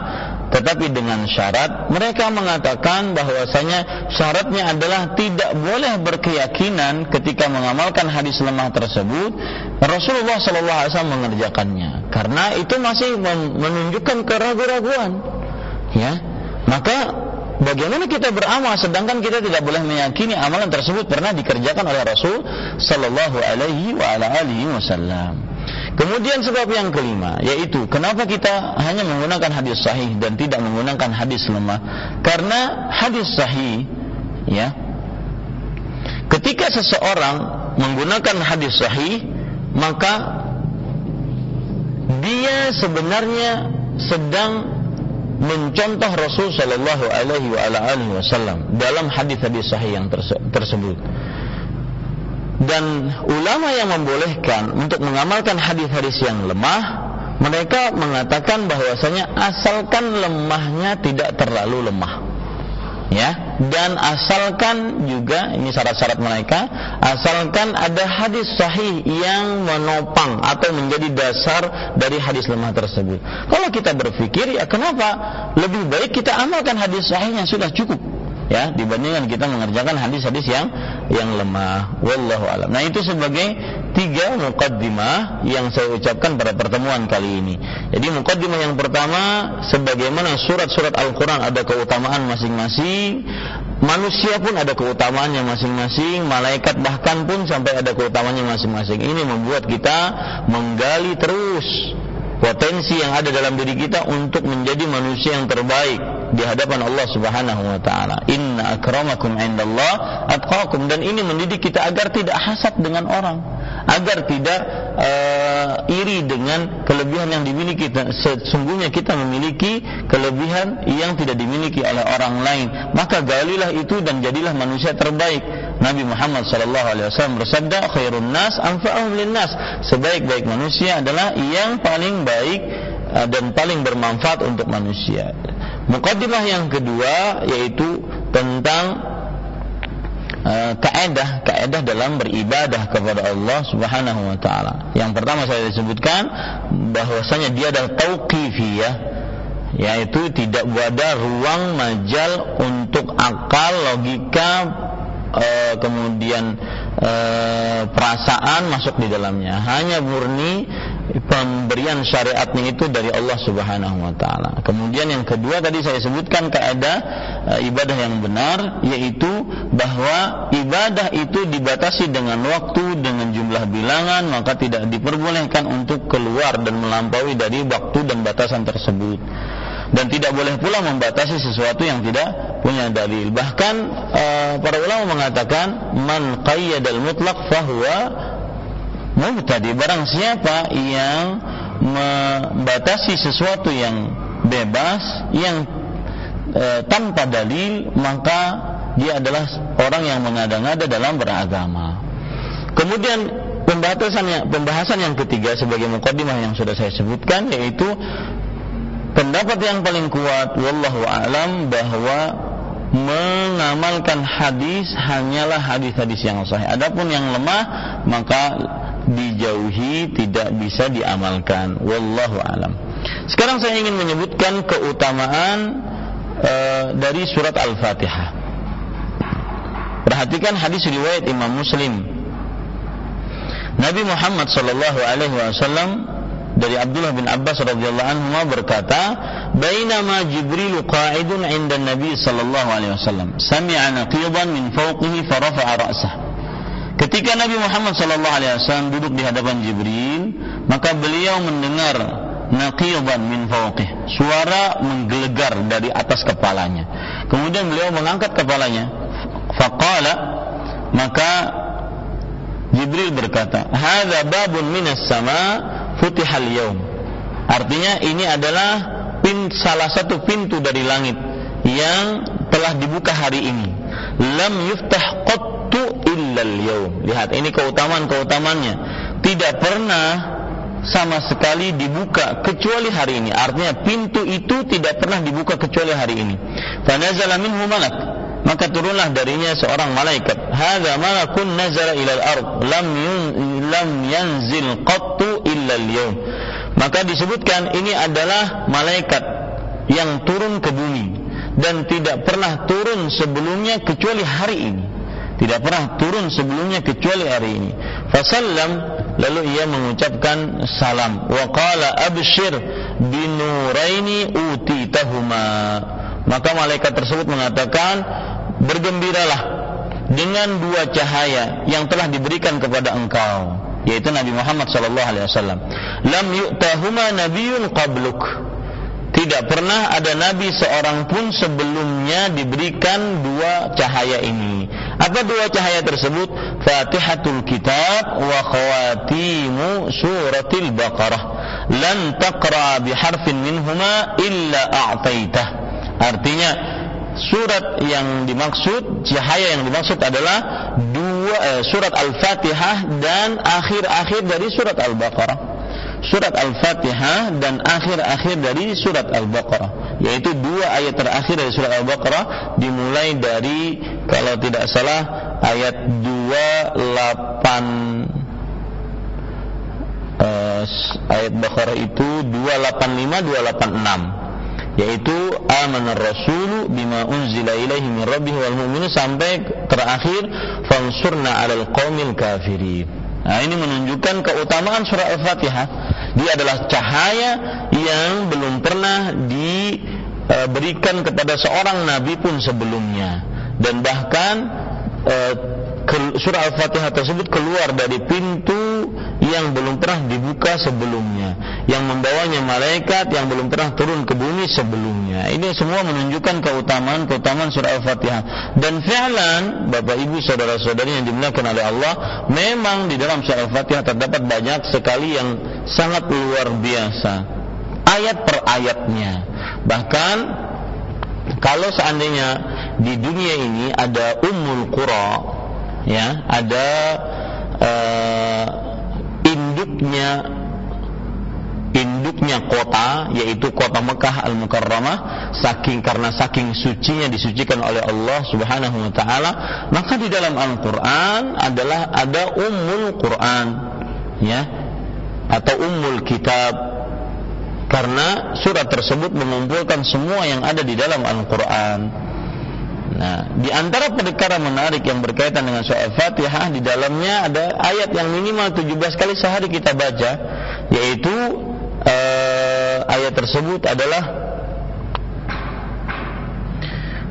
tetapi dengan syarat mereka mengatakan bahwasanya syaratnya adalah tidak boleh berkeyakinan ketika mengamalkan hadis lemah tersebut Rasulullah Shallallahu Alaihi Wasallam mengerjakannya. Karena itu masih menunjukkan keraguan-raguan ya. Maka Bagaimana kita beramal sedangkan kita tidak boleh meyakini amalan tersebut pernah dikerjakan oleh Rasul sallallahu alaihi wa ala alihi wasallam. Kemudian sebab yang kelima yaitu kenapa kita hanya menggunakan hadis sahih dan tidak menggunakan hadis lemah? Karena hadis sahih ya ketika seseorang menggunakan hadis sahih maka dia sebenarnya sedang mencontoh Rasul Shallallahu Alaihi Wasallam dalam hadis-hadis sahih yang tersebut. Dan ulama yang membolehkan untuk mengamalkan hadis-hadis yang lemah, mereka mengatakan bahwasanya asalkan lemahnya tidak terlalu lemah ya dan asalkan juga ini syarat-syarat mereka asalkan ada hadis sahih yang menopang atau menjadi dasar dari hadis lemah tersebut. Kalau kita berpikir ya kenapa? Lebih baik kita amalkan hadis sahih yang sudah cukup ya dibandingkan kita mengerjakan hadis-hadis yang yang lemah wallahu alam. Nah, itu sebagai tiga mukaddimah yang saya ucapkan pada pertemuan kali ini. Jadi mukaddimah yang pertama sebagaimana surat-surat Al-Qur'an ada keutamaan masing-masing, manusia pun ada keutamaannya masing-masing, malaikat bahkan pun sampai ada keutamaannya masing-masing. Ini membuat kita menggali terus potensi yang ada dalam diri kita untuk menjadi manusia yang terbaik di hadapan Allah Subhanahu wa taala. Inna akramakum indallah atqakum dan ini mendidik kita agar tidak hasad dengan orang, agar tidak uh, iri dengan kelebihan yang dimiliki. Sesungguhnya kita memiliki kelebihan yang tidak dimiliki oleh orang lain. Maka galilah itu dan jadilah manusia terbaik. Nabi Muhammad sallallahu alaihi wasallam bersabda, "Khairun nas anfa'uhum linnas." Sebaik-baik manusia adalah yang paling baik uh, dan paling bermanfaat untuk manusia. Mukaddimah yang kedua yaitu tentang uh, kaedah kaedah dalam beribadah kepada Allah Subhanahu wa taala. Yang pertama saya sebutkan bahwasanya dia adalah tauqifiyah yaitu tidak ada ruang majal untuk akal, logika, e, kemudian e, perasaan masuk di dalamnya. Hanya murni pemberian syariatnya itu dari Allah Subhanahu wa taala. Kemudian yang kedua tadi saya sebutkan kaidah e, ibadah yang benar yaitu bahwa ibadah itu dibatasi dengan waktu dengan jumlah bilangan maka tidak diperbolehkan untuk keluar dan melampaui dari waktu dan batasan tersebut. Dan tidak boleh pula membatasi sesuatu yang tidak punya dalil. Bahkan e, para ulama mengatakan man qayyadal mutlaq fahuwa mubtadi barang siapa yang membatasi sesuatu yang bebas yang e, tanpa dalil maka dia adalah orang yang mengada-ngada dalam beragama. Kemudian pembahasan yang pembahasan yang ketiga sebagai mukadimah yang sudah saya sebutkan yaitu pendapat yang paling kuat wallahu alam bahwa mengamalkan hadis hanyalah hadis-hadis yang sahih. Adapun yang lemah maka dijauhi tidak bisa diamalkan. Wallahu alam. Sekarang saya ingin menyebutkan keutamaan e, dari surat Al-Fatihah. Perhatikan hadis riwayat Imam Muslim. Nabi Muhammad sallallahu alaihi wasallam dari Abdullah bin Abbas radhiyallahu anhu berkata, "Bainama Jibril qa'idun 'inda Nabi sallallahu alaihi wasallam, sami'a naqidan min fawqihi farafa'a ra'sah." Ketika Nabi Muhammad sallallahu alaihi wasallam duduk di hadapan Jibril, maka beliau mendengar naqidan min fawqih, suara menggelegar dari atas kepalanya. Kemudian beliau mengangkat kepalanya. Faqala maka Jibril berkata, "Hadza babun minas sama' futihal yaum. Artinya ini adalah pin, salah satu pintu dari langit yang telah dibuka hari ini. Lam yuftah qattu illal yaum. Lihat ini keutamaan-keutamannya. Tidak pernah sama sekali dibuka kecuali hari ini. Artinya pintu itu tidak pernah dibuka kecuali hari ini. Fanazala minhu malak maka turunlah darinya seorang malaikat hadza malakun nazara ila al-ard lam yun, lam yanzil qattu illa al-yawm maka disebutkan ini adalah malaikat yang turun ke bumi dan tidak pernah turun sebelumnya kecuali hari ini. Tidak pernah turun sebelumnya kecuali hari ini. Fasallam lalu ia mengucapkan salam. Wa qala abshir binuraini utitahuma. Maka malaikat tersebut mengatakan, bergembiralah dengan dua cahaya yang telah diberikan kepada engkau, yaitu Nabi Muhammad sallallahu alaihi wasallam. Lam yu'tahuma nabiyyun qabluk. Tidak pernah ada nabi seorang pun sebelumnya diberikan dua cahaya ini. Apa dua cahaya tersebut? Fatihatul Kitab wa khawatimu suratil Baqarah. Lan taqra biharfin minhuma illa a'taitah Artinya surat yang dimaksud cahaya yang dimaksud adalah dua eh, surat Al-Fatihah dan akhir-akhir dari surat Al-Baqarah. Surat Al-Fatihah dan akhir-akhir dari surat Al-Baqarah, yaitu dua ayat terakhir dari surat Al-Baqarah dimulai dari kalau tidak salah ayat 28 eh, ayat Baqarah itu 285 286 yaitu amanar rasulu bima unzila ilaihi min rabbih wal mu'minin sampai terakhir fansurna 'alal qaumil kafirin. Nah, ini menunjukkan keutamaan surah Al-Fatihah. Dia adalah cahaya yang belum pernah diberikan kepada seorang nabi pun sebelumnya. Dan bahkan eh, surah Al-Fatihah tersebut keluar dari pintu yang belum pernah dibuka sebelumnya, yang membawanya malaikat yang belum pernah turun ke bumi sebelumnya. Ini semua menunjukkan keutamaan-keutamaan surah Al-Fatihah. Dan fi'lan, Bapak Ibu saudara-saudari yang dimuliakan oleh Allah, memang di dalam surah Al-Fatihah terdapat banyak sekali yang sangat luar biasa. Ayat per ayatnya. Bahkan kalau seandainya di dunia ini ada Ummul Qura ya ada uh, induknya induknya kota yaitu kota Mekah Al Mukarramah saking karena saking sucinya disucikan oleh Allah Subhanahu wa taala maka di dalam Al-Qur'an adalah ada ummul Qur'an ya atau ummul kitab karena surat tersebut mengumpulkan semua yang ada di dalam Al-Qur'an. Nah, di antara perkara menarik yang berkaitan dengan surah Al-Fatihah di dalamnya ada ayat yang minimal 17 kali sehari kita baca, yaitu uh, ayat tersebut adalah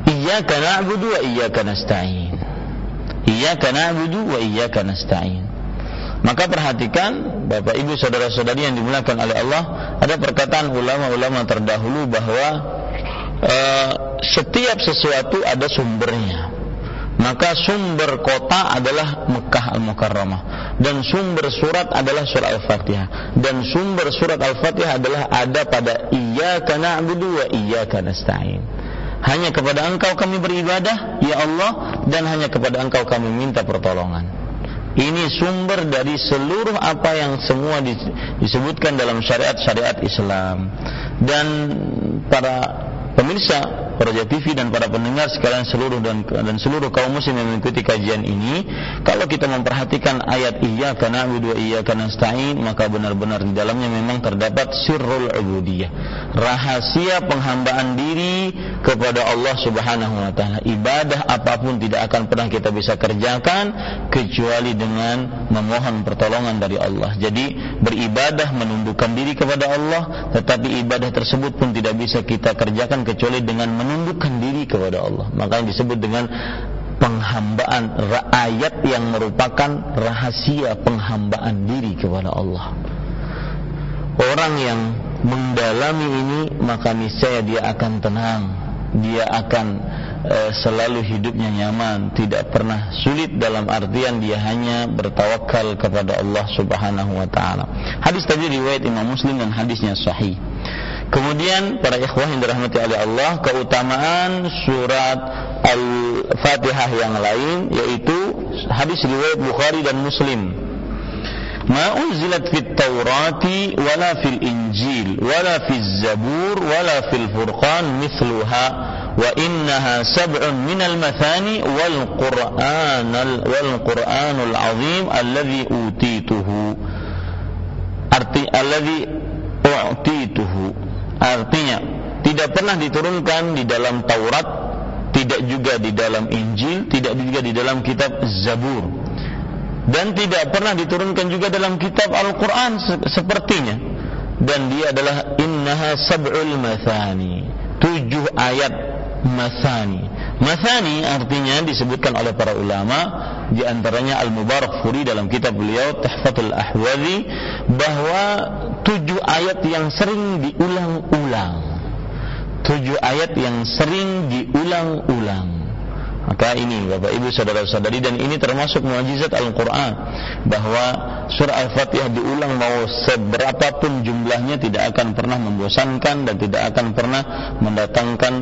Iyyaka na'budu wa iyyaka nasta'in. Iyyaka na'budu wa iyyaka nasta'in. Maka perhatikan Bapak Ibu saudara-saudari yang dimuliakan oleh Allah, ada perkataan ulama-ulama terdahulu bahwa uh, setiap sesuatu ada sumbernya. Maka sumber kota adalah Mekah Al-Mukarramah dan sumber surat adalah surat Al-Fatihah dan sumber surat Al-Fatihah adalah ada pada iyyaka na'budu wa iyyaka nasta'in. Hanya kepada Engkau kami beribadah, ya Allah, dan hanya kepada Engkau kami minta pertolongan. Ini sumber dari seluruh apa yang semua disebutkan dalam syariat-syariat Islam. Dan para pemirsa Raja TV dan para pendengar sekalian seluruh dan dan seluruh kaum muslim yang mengikuti kajian ini, kalau kita memperhatikan ayat iya karena wa iyyaka nasta'in, maka benar-benar di dalamnya memang terdapat sirrul ubudiyah. Rahasia penghambaan diri kepada Allah Subhanahu wa taala. Ibadah apa pun tidak akan pernah kita bisa kerjakan kecuali dengan memohon pertolongan dari Allah. Jadi beribadah menundukkan diri kepada Allah, tetapi ibadah tersebut pun tidak bisa kita kerjakan kecuali dengan menundukkan diri kepada Allah. Maka yang disebut dengan penghambaan ayat yang merupakan rahasia penghambaan diri kepada Allah. Orang yang mendalami ini maka niscaya dia akan tenang, dia akan e, selalu hidupnya nyaman, tidak pernah sulit dalam artian dia hanya bertawakal kepada Allah Subhanahu wa taala. Hadis tadi riwayat Imam Muslim dan hadisnya sahih. Kemudian para ikhwah yang dirahmati oleh Allah, keutamaan surat Al-Fatihah yang lain yaitu hadis riwayat Bukhari dan Muslim. Ma unzilat fit Taurati wala fil Injil wala fil Zabur wala fil Furqan mithluha wa innaha sab'un min al-mathani wal Qur'an wal Qur'anul azim alladhi utituhu arti alladhi u'tituhu Artinya, tidak pernah diturunkan di dalam Taurat, tidak juga di dalam Injil, tidak juga di dalam kitab Zabur. Dan tidak pernah diturunkan juga dalam kitab Al-Quran sepertinya. Dan dia adalah innaha sab'ul mathani. Tujuh ayat mathani. Mathani artinya disebutkan oleh para ulama di antaranya Al-Mubarak Furi dalam kitab beliau Tahfatul Ahwazi bahwa tujuh ayat yang sering diulang-ulang. Tujuh ayat yang sering diulang-ulang. Maka ini Bapak Ibu saudara-saudari dan ini termasuk mukjizat Al-Qur'an bahwa surah Al-Fatihah diulang mau seberapapun jumlahnya tidak akan pernah membosankan dan tidak akan pernah mendatangkan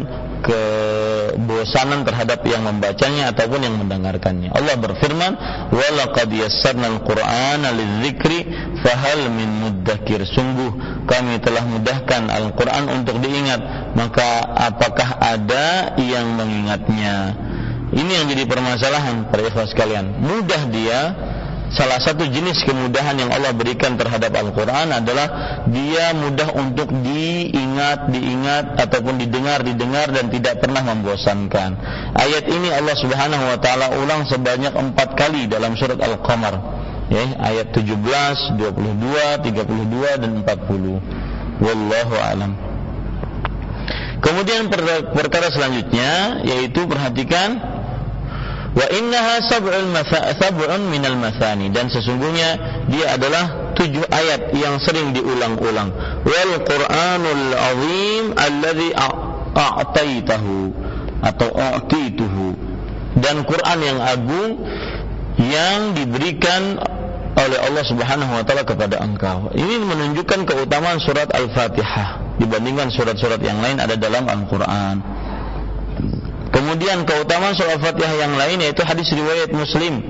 kebosanan terhadap yang membacanya ataupun yang mendengarkannya. Allah berfirman, "Wa laqad yassarna al-Qur'ana lidzikri fahal min muddakir." Sungguh kami telah mudahkan Al-Qur'an untuk diingat, maka apakah ada yang mengingatnya? Ini yang jadi permasalahan para ikhwas sekalian. Mudah dia salah satu jenis kemudahan yang Allah berikan terhadap Al-Quran adalah dia mudah untuk diingat, diingat ataupun didengar, didengar dan tidak pernah membosankan. Ayat ini Allah Subhanahu Wa Taala ulang sebanyak empat kali dalam surat Al-Qamar, ya, ayat 17, 22, 32 dan 40. Wallahu alam. Kemudian perkara selanjutnya yaitu perhatikan Wa innaha sab'un sab'un minal masani dan sesungguhnya dia adalah tujuh ayat yang sering diulang-ulang. Wal Qur'anul azim alladhi a'taitahu atau a'tituhu dan Quran yang agung yang diberikan oleh Allah Subhanahu wa taala kepada engkau. Ini menunjukkan keutamaan surat Al-Fatihah dibandingkan surat-surat yang lain ada dalam Al-Qur'an. Kemudian keutamaan surah Al-Fatihah yang lain yaitu hadis riwayat Muslim.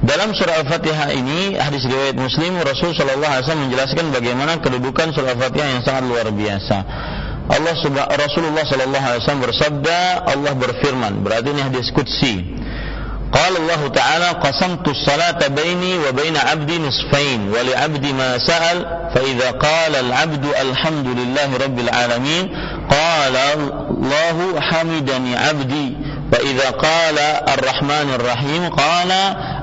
Dalam surah Al-Fatihah ini hadis riwayat Muslim Rasul Shallallahu Alaihi Wasallam menjelaskan bagaimana kedudukan surah Al-Fatihah yang sangat luar biasa. Allah Rasulullah Shallallahu Alaihi Wasallam bersabda, Allah berfirman, berarti ini hadis kutsi. قال الله تعالى قسمت الصلاة بيني وبين عبدي نصفين ولعبدي ما سأل فإذا قال العبد الحمد لله رب العالمين قال الله حمدني عبدي. وإذا قال الرحمن الرحيم قال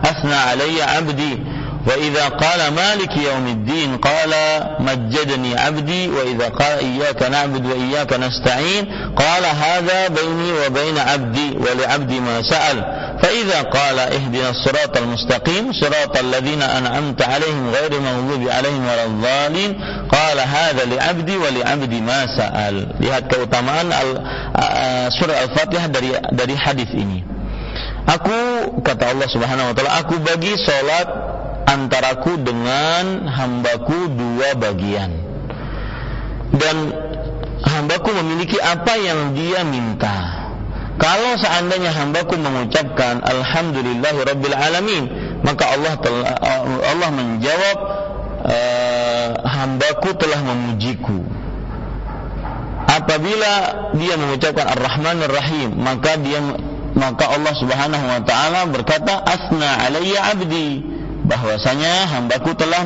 أثنى علي عبدي. وإذا قال مالك يوم الدين قال مجدني عبدي وإذا قال إياك نعبد وإياك نستعين قال هذا بيني وبين عبدي ولعبدي ما سأل. فإذا قال اهدنا الصراط المستقيم صراط الذين أنعمت عليهم غير المغضوب عليهم ولا الضالين قال هذا لعبدي ولعبدي ما سأل. lihat keutamaan al, uh, surah Al-Fatihah dari dari hadis ini. Aku kata Allah Subhanahu wa taala aku bagi salat antaraku dengan hambaku dua bagian. Dan hambaku memiliki apa yang dia minta. Kalau seandainya hambaku mengucapkan Alhamdulillah Rabbil Alamin maka Allah telah, Allah menjawab uh, hambaku telah memujiku. Apabila dia mengucapkan Ar-Rahman Ar-Rahim maka dia maka Allah Subhanahu wa taala berkata asna alayya abdi bahwasanya hambaku telah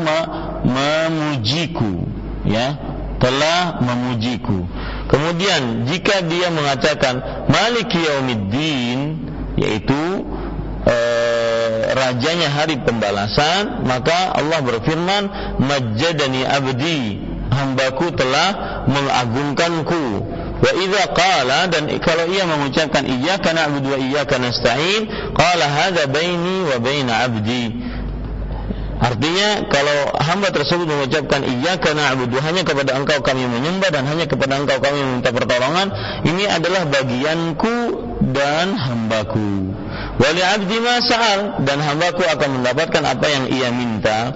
memujiku ya. Telah memujiku. Kemudian jika dia mengatakan maliki yaumiddin yaitu e, rajanya hari pembalasan maka Allah berfirman majjadani abdi hambaku telah mengagungkanku. Wa idza qala dan kalau ia mengucapkan iyyaka na'budu wa iyyaka nasta'in qala hadza baini wa baina abdi Artinya kalau hamba tersebut mengucapkan iyyaka na'budu hanya kepada engkau kami menyembah dan hanya kepada engkau kami meminta pertolongan, ini adalah bagianku dan hambaku. Wali abdi ma dan hambaku akan mendapatkan apa yang ia minta.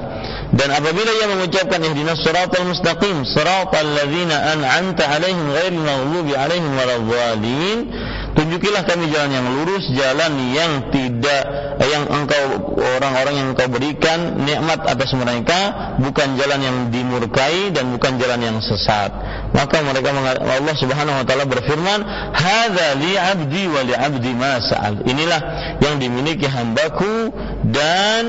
Dan apabila ia mengucapkan ihdinas siratal mustaqim, siratal ladzina an'amta alaihim ghairil maghdubi alaihim waladdallin, tunjukilah kami jalan yang lurus, jalan yang tidak yang engkau orang-orang yang engkau berikan nikmat atas mereka, bukan jalan yang dimurkai dan bukan jalan yang sesat. Maka mereka Allah Subhanahu wa taala berfirman, "Hadza li 'abdi wa li 'abdi ma sa'al." Inilah yang dimiliki hambaku dan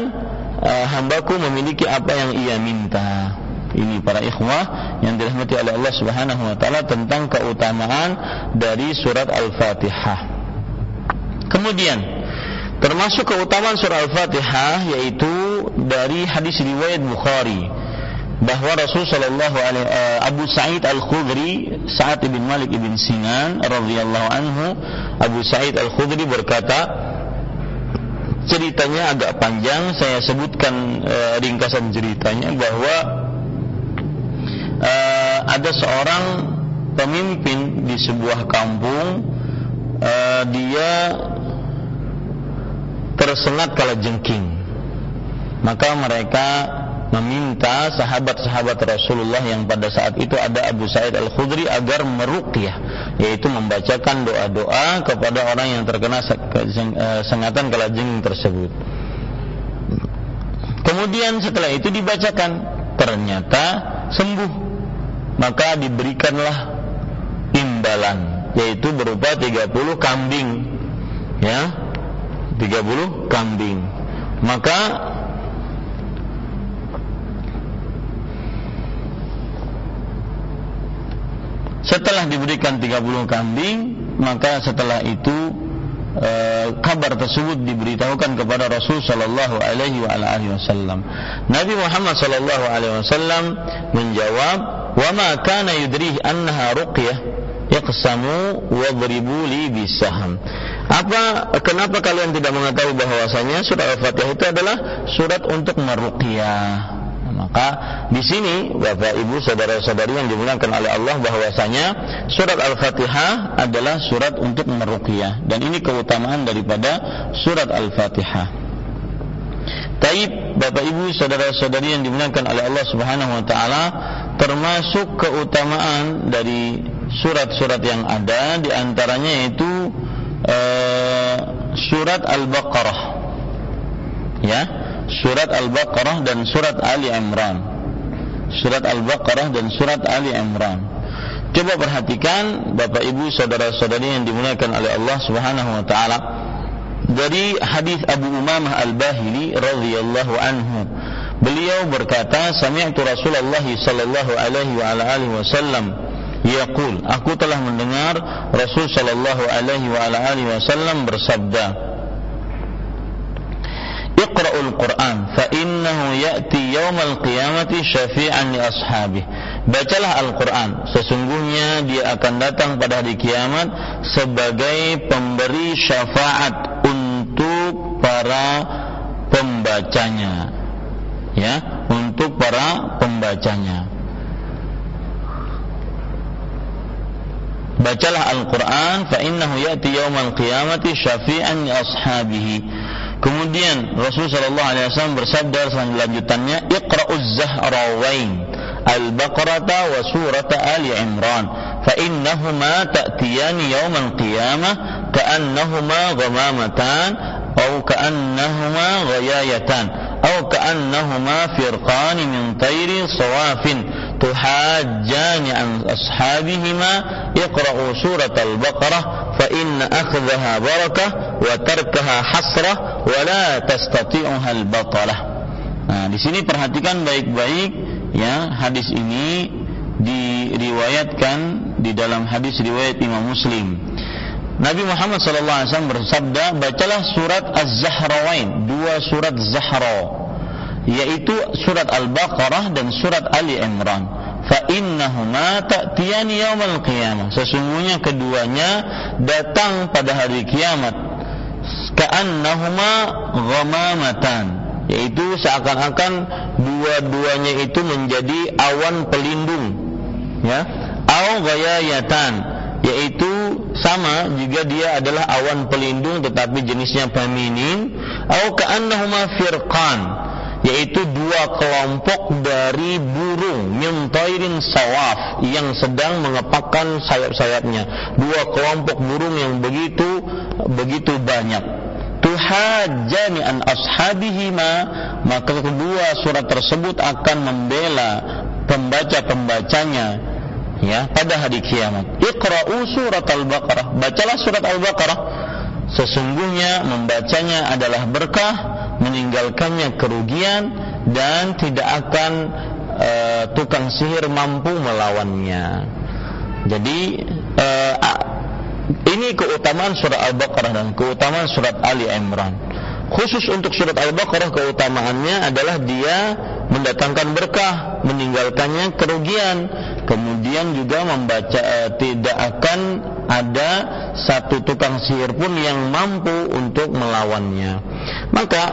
uh, hambaku memiliki apa yang ia minta. Ini para ikhwah yang dirahmati oleh Allah Subhanahu wa taala tentang keutamaan dari surat Al-Fatihah. Kemudian termasuk keutamaan surat Al-Fatihah yaitu dari hadis riwayat Bukhari bahwa Rasul sallallahu alaihi uh, Abu Sa'id Al-Khudri Sa'ad bin Malik bin Sinan radhiyallahu anhu Abu Sa'id Al-Khudri berkata ceritanya agak panjang saya sebutkan e, ringkasan ceritanya bahwa e, ada seorang pemimpin di sebuah kampung e, dia tersengat kala jengking maka mereka meminta sahabat-sahabat Rasulullah yang pada saat itu ada Abu Sa'id Al-Khudri agar meruqyah yaitu membacakan doa-doa kepada orang yang terkena eh, sengatan kalajengking tersebut. Kemudian setelah itu dibacakan ternyata sembuh. Maka diberikanlah imbalan yaitu berupa 30 kambing. Ya. 30 kambing. Maka Setelah diberikan 30 kambing, maka setelah itu e, kabar tersebut diberitahukan kepada Rasul sallallahu alaihi wasallam. Nabi Muhammad sallallahu alaihi wasallam menjawab, "Wa ma kana yudrih annaha ruqyah iqsamu wadribu li bisaham." Apa kenapa kalian tidak mengetahui bahwasanya surat Al-Fatihah itu adalah surat untuk meruqyah? Maka di sini Bapak Ibu saudara-saudari yang dimuliakan oleh Allah bahwasanya surat Al-Fatihah adalah surat untuk meruqyah dan ini keutamaan daripada surat Al-Fatihah. Taib Bapak Ibu saudara-saudari yang dimuliakan oleh Allah Subhanahu wa taala termasuk keutamaan dari surat-surat yang ada di antaranya yaitu uh, surat Al-Baqarah. Ya, surat Al-Baqarah dan surat Ali Imran. Surat Al-Baqarah dan surat Ali Imran. Coba perhatikan Bapak Ibu saudara-saudari yang dimuliakan oleh Allah Subhanahu wa taala dari hadis Abu Umamah Al-Bahili radhiyallahu anhu. Beliau berkata, "Sami'tu Rasulullah sallallahu alaihi wa ala alihi wasallam yaqul, aku telah mendengar Rasul sallallahu alaihi wa ala alihi wasallam bersabda, Iqra'ul Quran fa innahu ya'ti yaumal qiyamati syafi'an li ashabih. Bacalah Al-Quran, sesungguhnya dia akan datang pada hari kiamat sebagai pemberi syafaat untuk para pembacanya. Ya, untuk para pembacanya. Bacalah Al-Quran fa innahu ya'ti yaumal qiyamati syafi'an li ashabihi Kemudian Rasul sallallahu alaihi wasallam bersabda selanjutnya, "Iqra'uz Zahrawain Al-Baqarah wa surat Ali Imran, fa innahuma ta'tiyani yawmal qiyamah ka'annahuma ghamamatan aw ka'annahuma ghayayatan aw ka'annahuma firqan min tayri sawafin tuhajjani an ashabihima iqra'u surat Al-Baqarah fa inna akhdaha barakah wa tarkaha hasrah wa la tastati'uha al-batalah. Nah, di sini perhatikan baik-baik ya, hadis ini diriwayatkan di dalam hadis riwayat Imam Muslim. Nabi Muhammad SAW bersabda, bacalah surat Az-Zahrawain, dua surat Zahra, yaitu surat Al-Baqarah dan surat Ali Imran. Fa innahuma ta'tiyani yaumal qiyamah. Sesungguhnya keduanya datang pada hari kiamat ka'annahuma ghamamatan. Yaitu seakan-akan dua-duanya itu menjadi awan pelindung. Ya. Au ghayayatan. Yaitu sama juga dia adalah awan pelindung tetapi jenisnya feminin au ka'annahuma firqan. Yaitu dua kelompok dari burung mintairin sawaf yang sedang mengepakkan sayap-sayapnya. Dua kelompok burung yang begitu begitu banyak tuhajjani an ashabihima maka kedua surat tersebut akan membela pembaca-pembacanya ya pada hari kiamat. Iqra'u surat al-baqarah. Bacalah surat al-baqarah. Sesungguhnya membacanya adalah berkah meninggalkannya kerugian dan tidak akan uh, tukang sihir mampu melawannya. Jadi uh, ini keutamaan surat Al-Baqarah dan keutamaan surat Ali Imran. Khusus untuk surat Al-Baqarah keutamaannya adalah dia mendatangkan berkah, meninggalkannya kerugian. Kemudian juga membaca eh, tidak akan ada satu tukang sihir pun yang mampu untuk melawannya. Maka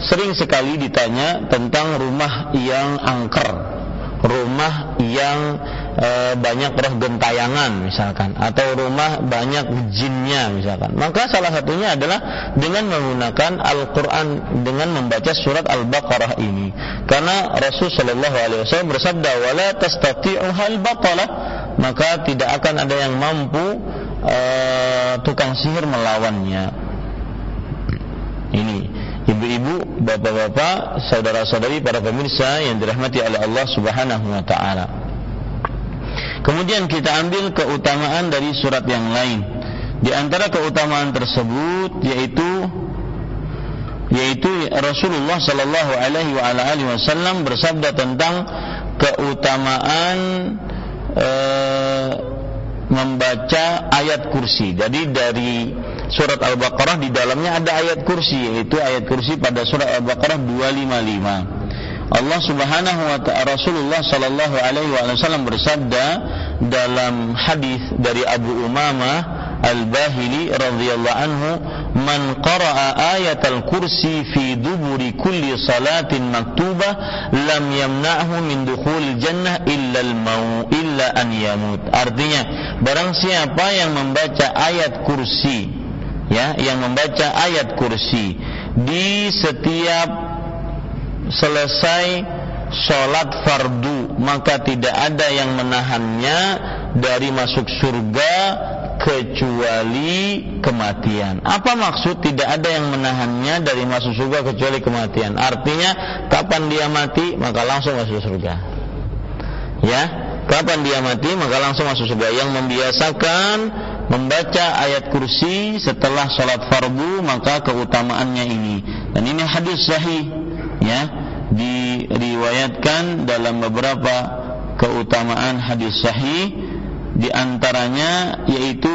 sering sekali ditanya tentang rumah yang angker rumah yang e, banyak roh gentayangan misalkan. Atau rumah banyak jinnya misalkan. Maka salah satunya adalah dengan menggunakan Al-Qur'an dengan membaca surat Al-Baqarah ini. Karena Rasul Shallallahu alaihi wasallam bersabda wala tastati'u hal batalah. Maka tidak akan ada yang mampu e, tukang sihir melawannya. Ini. Ibu-ibu, bapak-bapak, saudara-saudari para pemirsa yang dirahmati oleh Allah Subhanahu wa taala. Kemudian kita ambil keutamaan dari surat yang lain. Di antara keutamaan tersebut yaitu yaitu Rasulullah Shallallahu alaihi wasallam bersabda tentang keutamaan e, membaca ayat kursi. Jadi dari surat Al-Baqarah di dalamnya ada ayat kursi yaitu ayat kursi pada surat Al-Baqarah 255. Allah Subhanahu wa taala Rasulullah sallallahu alaihi wasallam bersabda dalam hadis dari Abu Umamah Al-Bahili radhiyallahu anhu man qara'a ayat al-kursi fi duburi kulli salatin maktubah lam yamna'hu min dukhul jannah illa al-mau illa an yamut. Artinya barang siapa yang membaca ayat kursi ya yang membaca ayat kursi di setiap selesai sholat fardu maka tidak ada yang menahannya dari masuk surga kecuali kematian. Apa maksud tidak ada yang menahannya dari masuk surga kecuali kematian? Artinya kapan dia mati maka langsung masuk surga. Ya, kapan dia mati maka langsung masuk surga. Yang membiasakan membaca ayat kursi setelah sholat fardu maka keutamaannya ini dan ini hadis sahih ya diriwayatkan dalam beberapa keutamaan hadis sahih di antaranya yaitu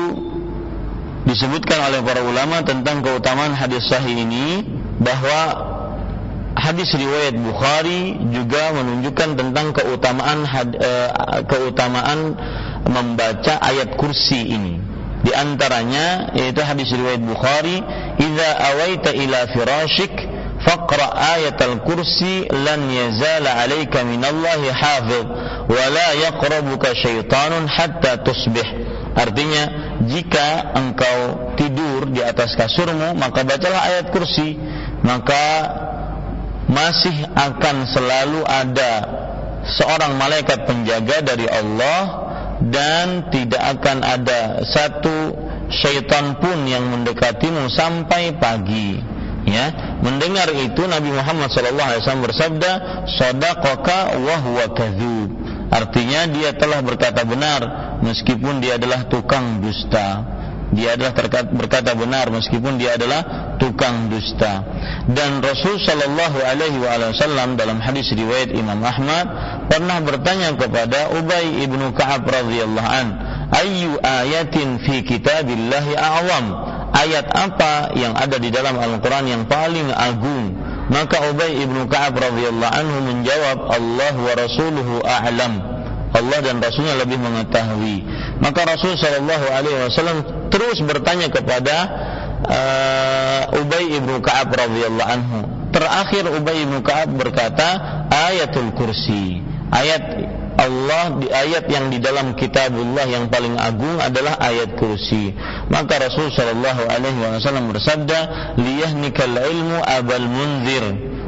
disebutkan oleh para ulama tentang keutamaan hadis sahih ini bahwa hadis riwayat Bukhari juga menunjukkan tentang keutamaan uh, keutamaan membaca ayat kursi ini. Di antaranya yaitu hadis riwayat Bukhari, "Idza awaita ila firashik faqra ayat al-kursi lan yazala 'alaika min Allah hafiz wa la yaqrabuka syaitanun hatta tusbih." Artinya, jika engkau tidur di atas kasurmu, maka bacalah ayat kursi, maka masih akan selalu ada seorang malaikat penjaga dari Allah dan tidak akan ada satu syaitan pun yang mendekatimu sampai pagi ya mendengar itu Nabi Muhammad SAW bersabda sadaqaka wa huwa kadzub artinya dia telah berkata benar meskipun dia adalah tukang dusta dia adalah berkata benar meskipun dia adalah tukang dusta. Dan Rasul Shallallahu Alaihi Wasallam dalam hadis riwayat Imam Ahmad pernah bertanya kepada Ubay ibnu Kaab radhiyallahu an, ayu ayatin fi kitabillahi a'wam? Ayat apa yang ada di dalam Al-Quran yang paling agung? Maka Ubay ibnu Kaab radhiyallahu anhu menjawab, Allah wa Rasuluhu a'lam. Allah dan Rasulnya lebih mengetahui. Maka Rasul Shallallahu Alaihi Wasallam terus bertanya kepada uh, Ubay ibnu Kaab radhiyallahu anhu. Terakhir Ubay ibnu Kaab berkata ayatul kursi. Ayat Allah di ayat yang di dalam kitabullah yang paling agung adalah ayat kursi. Maka Rasul Shallallahu Alaihi Wasallam bersabda, liyahnikal ilmu abal munzir.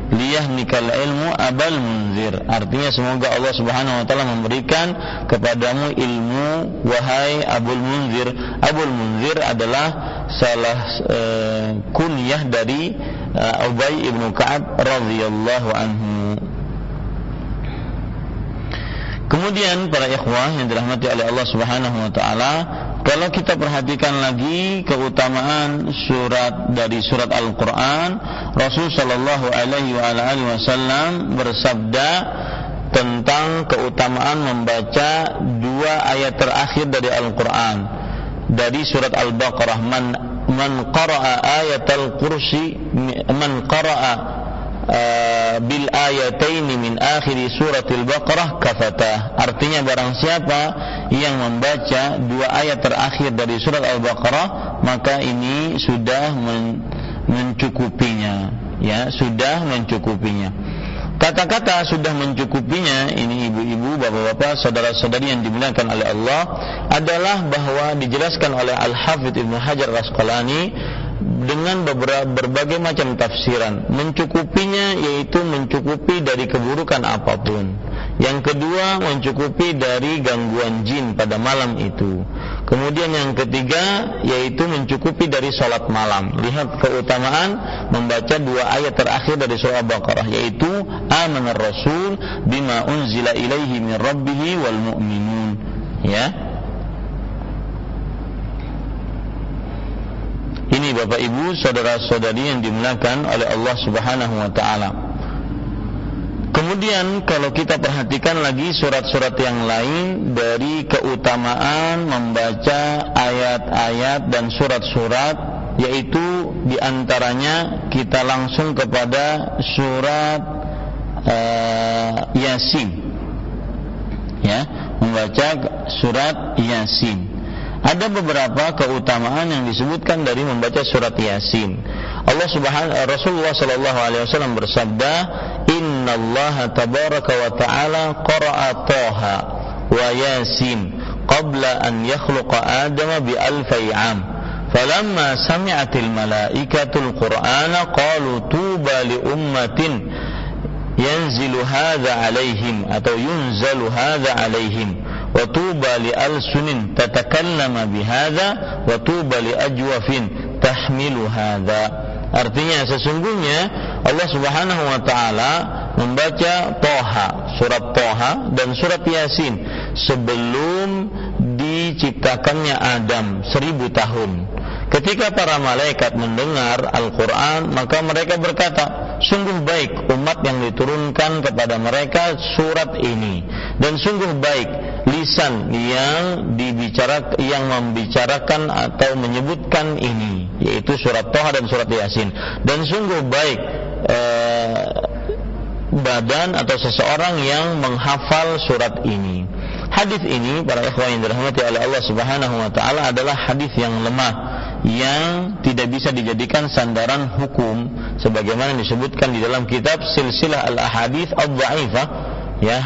Liyahnikal ilmu abal munzir. Artinya semoga Allah Subhanahu wa taala memberikan kepadamu ilmu wahai Abul Munzir. Abul Munzir adalah salah uh, kunyah dari uh, Ubay ibnu Ka'ab radhiyallahu anhu Kemudian para ikhwah yang dirahmati oleh Allah Subhanahu wa taala, kalau kita perhatikan lagi keutamaan surat dari surat Al-Qur'an, Rasul sallallahu alaihi wasallam bersabda tentang keutamaan membaca dua ayat terakhir dari Al-Qur'an. Dari surat Al-Baqarah man man qara'a ayatal kursi man qara'a bil ayataini min akhiri suratil Baqarah kafatah. Artinya barang siapa yang membaca dua ayat terakhir dari surat Al-Baqarah, maka ini sudah men mencukupinya, ya, sudah mencukupinya. Kata-kata sudah mencukupinya ini ibu-ibu, bapak-bapak, saudara-saudari yang dimuliakan oleh Allah adalah bahwa dijelaskan oleh Al-Hafidz Ibnu Hajar Al-Asqalani dengan beberapa berbagai macam tafsiran. Mencukupinya yaitu mencukupi dari keburukan apa pun. Yang kedua mencukupi dari gangguan jin pada malam itu. Kemudian yang ketiga yaitu mencukupi dari sholat malam. Lihat keutamaan membaca dua ayat terakhir dari surah Baqarah yaitu amanar rasul bima unzila ilaihi min rabbihi wal mu'minun. Ya, Ini Bapak Ibu, saudara-saudari yang dimuliakan oleh Allah Subhanahu wa taala. Kemudian kalau kita perhatikan lagi surat-surat yang lain dari keutamaan membaca ayat-ayat dan surat-surat yaitu di antaranya kita langsung kepada surat uh, Yasin ya membaca surat Yasin ada beberapa keutamaan yang disebutkan dari membaca surat Yasin. Allah Subhanahu Rasulullah sallallahu alaihi wasallam bersabda, "Inna Allah tabaraka wa ta'ala qara'a Taha wa Yasin qabla an yakhluqa Adam bi alfi 'am." فلما سمعت الملائكة القرآن قالوا طوبى لأمة ينزل هذا عليهم atau ينزل هذا عليهم wa tuba li alsunin tatakallama bihadza wa tuba li ajwafin tahmilu hadza Artinya sesungguhnya Allah Subhanahu wa taala membaca Toha, surat Toha dan surat Yasin sebelum di diciptakannya Adam seribu tahun. Ketika para malaikat mendengar Al-Quran, maka mereka berkata, sungguh baik umat yang diturunkan kepada mereka surat ini, dan sungguh baik lisan yang dibicara yang membicarakan atau menyebutkan ini, yaitu surat Toha dan surat Yasin, dan sungguh baik eh, badan atau seseorang yang menghafal surat ini. Hadis ini para ikhwan yang dirahmati oleh Allah Subhanahu wa taala adalah hadis yang lemah yang tidak bisa dijadikan sandaran hukum sebagaimana disebutkan di dalam kitab Silsilah Al-Ahadits Ad-Dha'ifah ya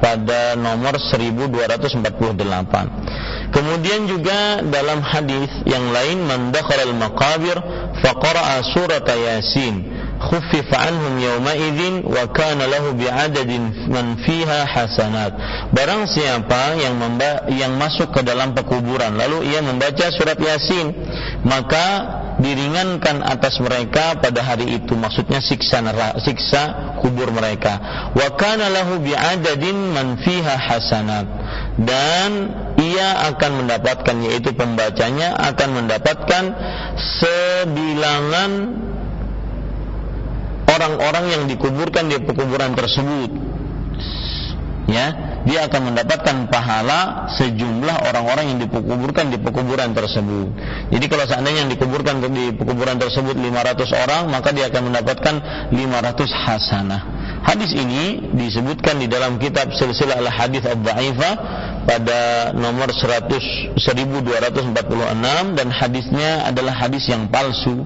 pada nomor 1248. Kemudian juga dalam hadis yang lain man dakhala al-maqabir faqara'a surat Yasin خفف anhum يومئذ وكان له بعدد lahu bi'adadin حسنات. Barang siapa yang yang masuk ke dalam pekuburan lalu ia membaca surat Yasin, maka diringankan atas mereka pada hari itu maksudnya siksa siksa kubur mereka wa kana lahu bi'adadin man fiha hasanat dan ia akan mendapatkan yaitu pembacanya akan mendapatkan sebilangan orang-orang yang dikuburkan di pekuburan tersebut ya dia akan mendapatkan pahala sejumlah orang-orang yang dikuburkan di pekuburan tersebut. Jadi kalau seandainya yang dikuburkan di pekuburan tersebut 500 orang, maka dia akan mendapatkan 500 hasanah. Hadis ini disebutkan di dalam kitab Silsilah Al-Hadis Ad-Dha'ifah pada nomor 100 1246 dan hadisnya adalah hadis yang palsu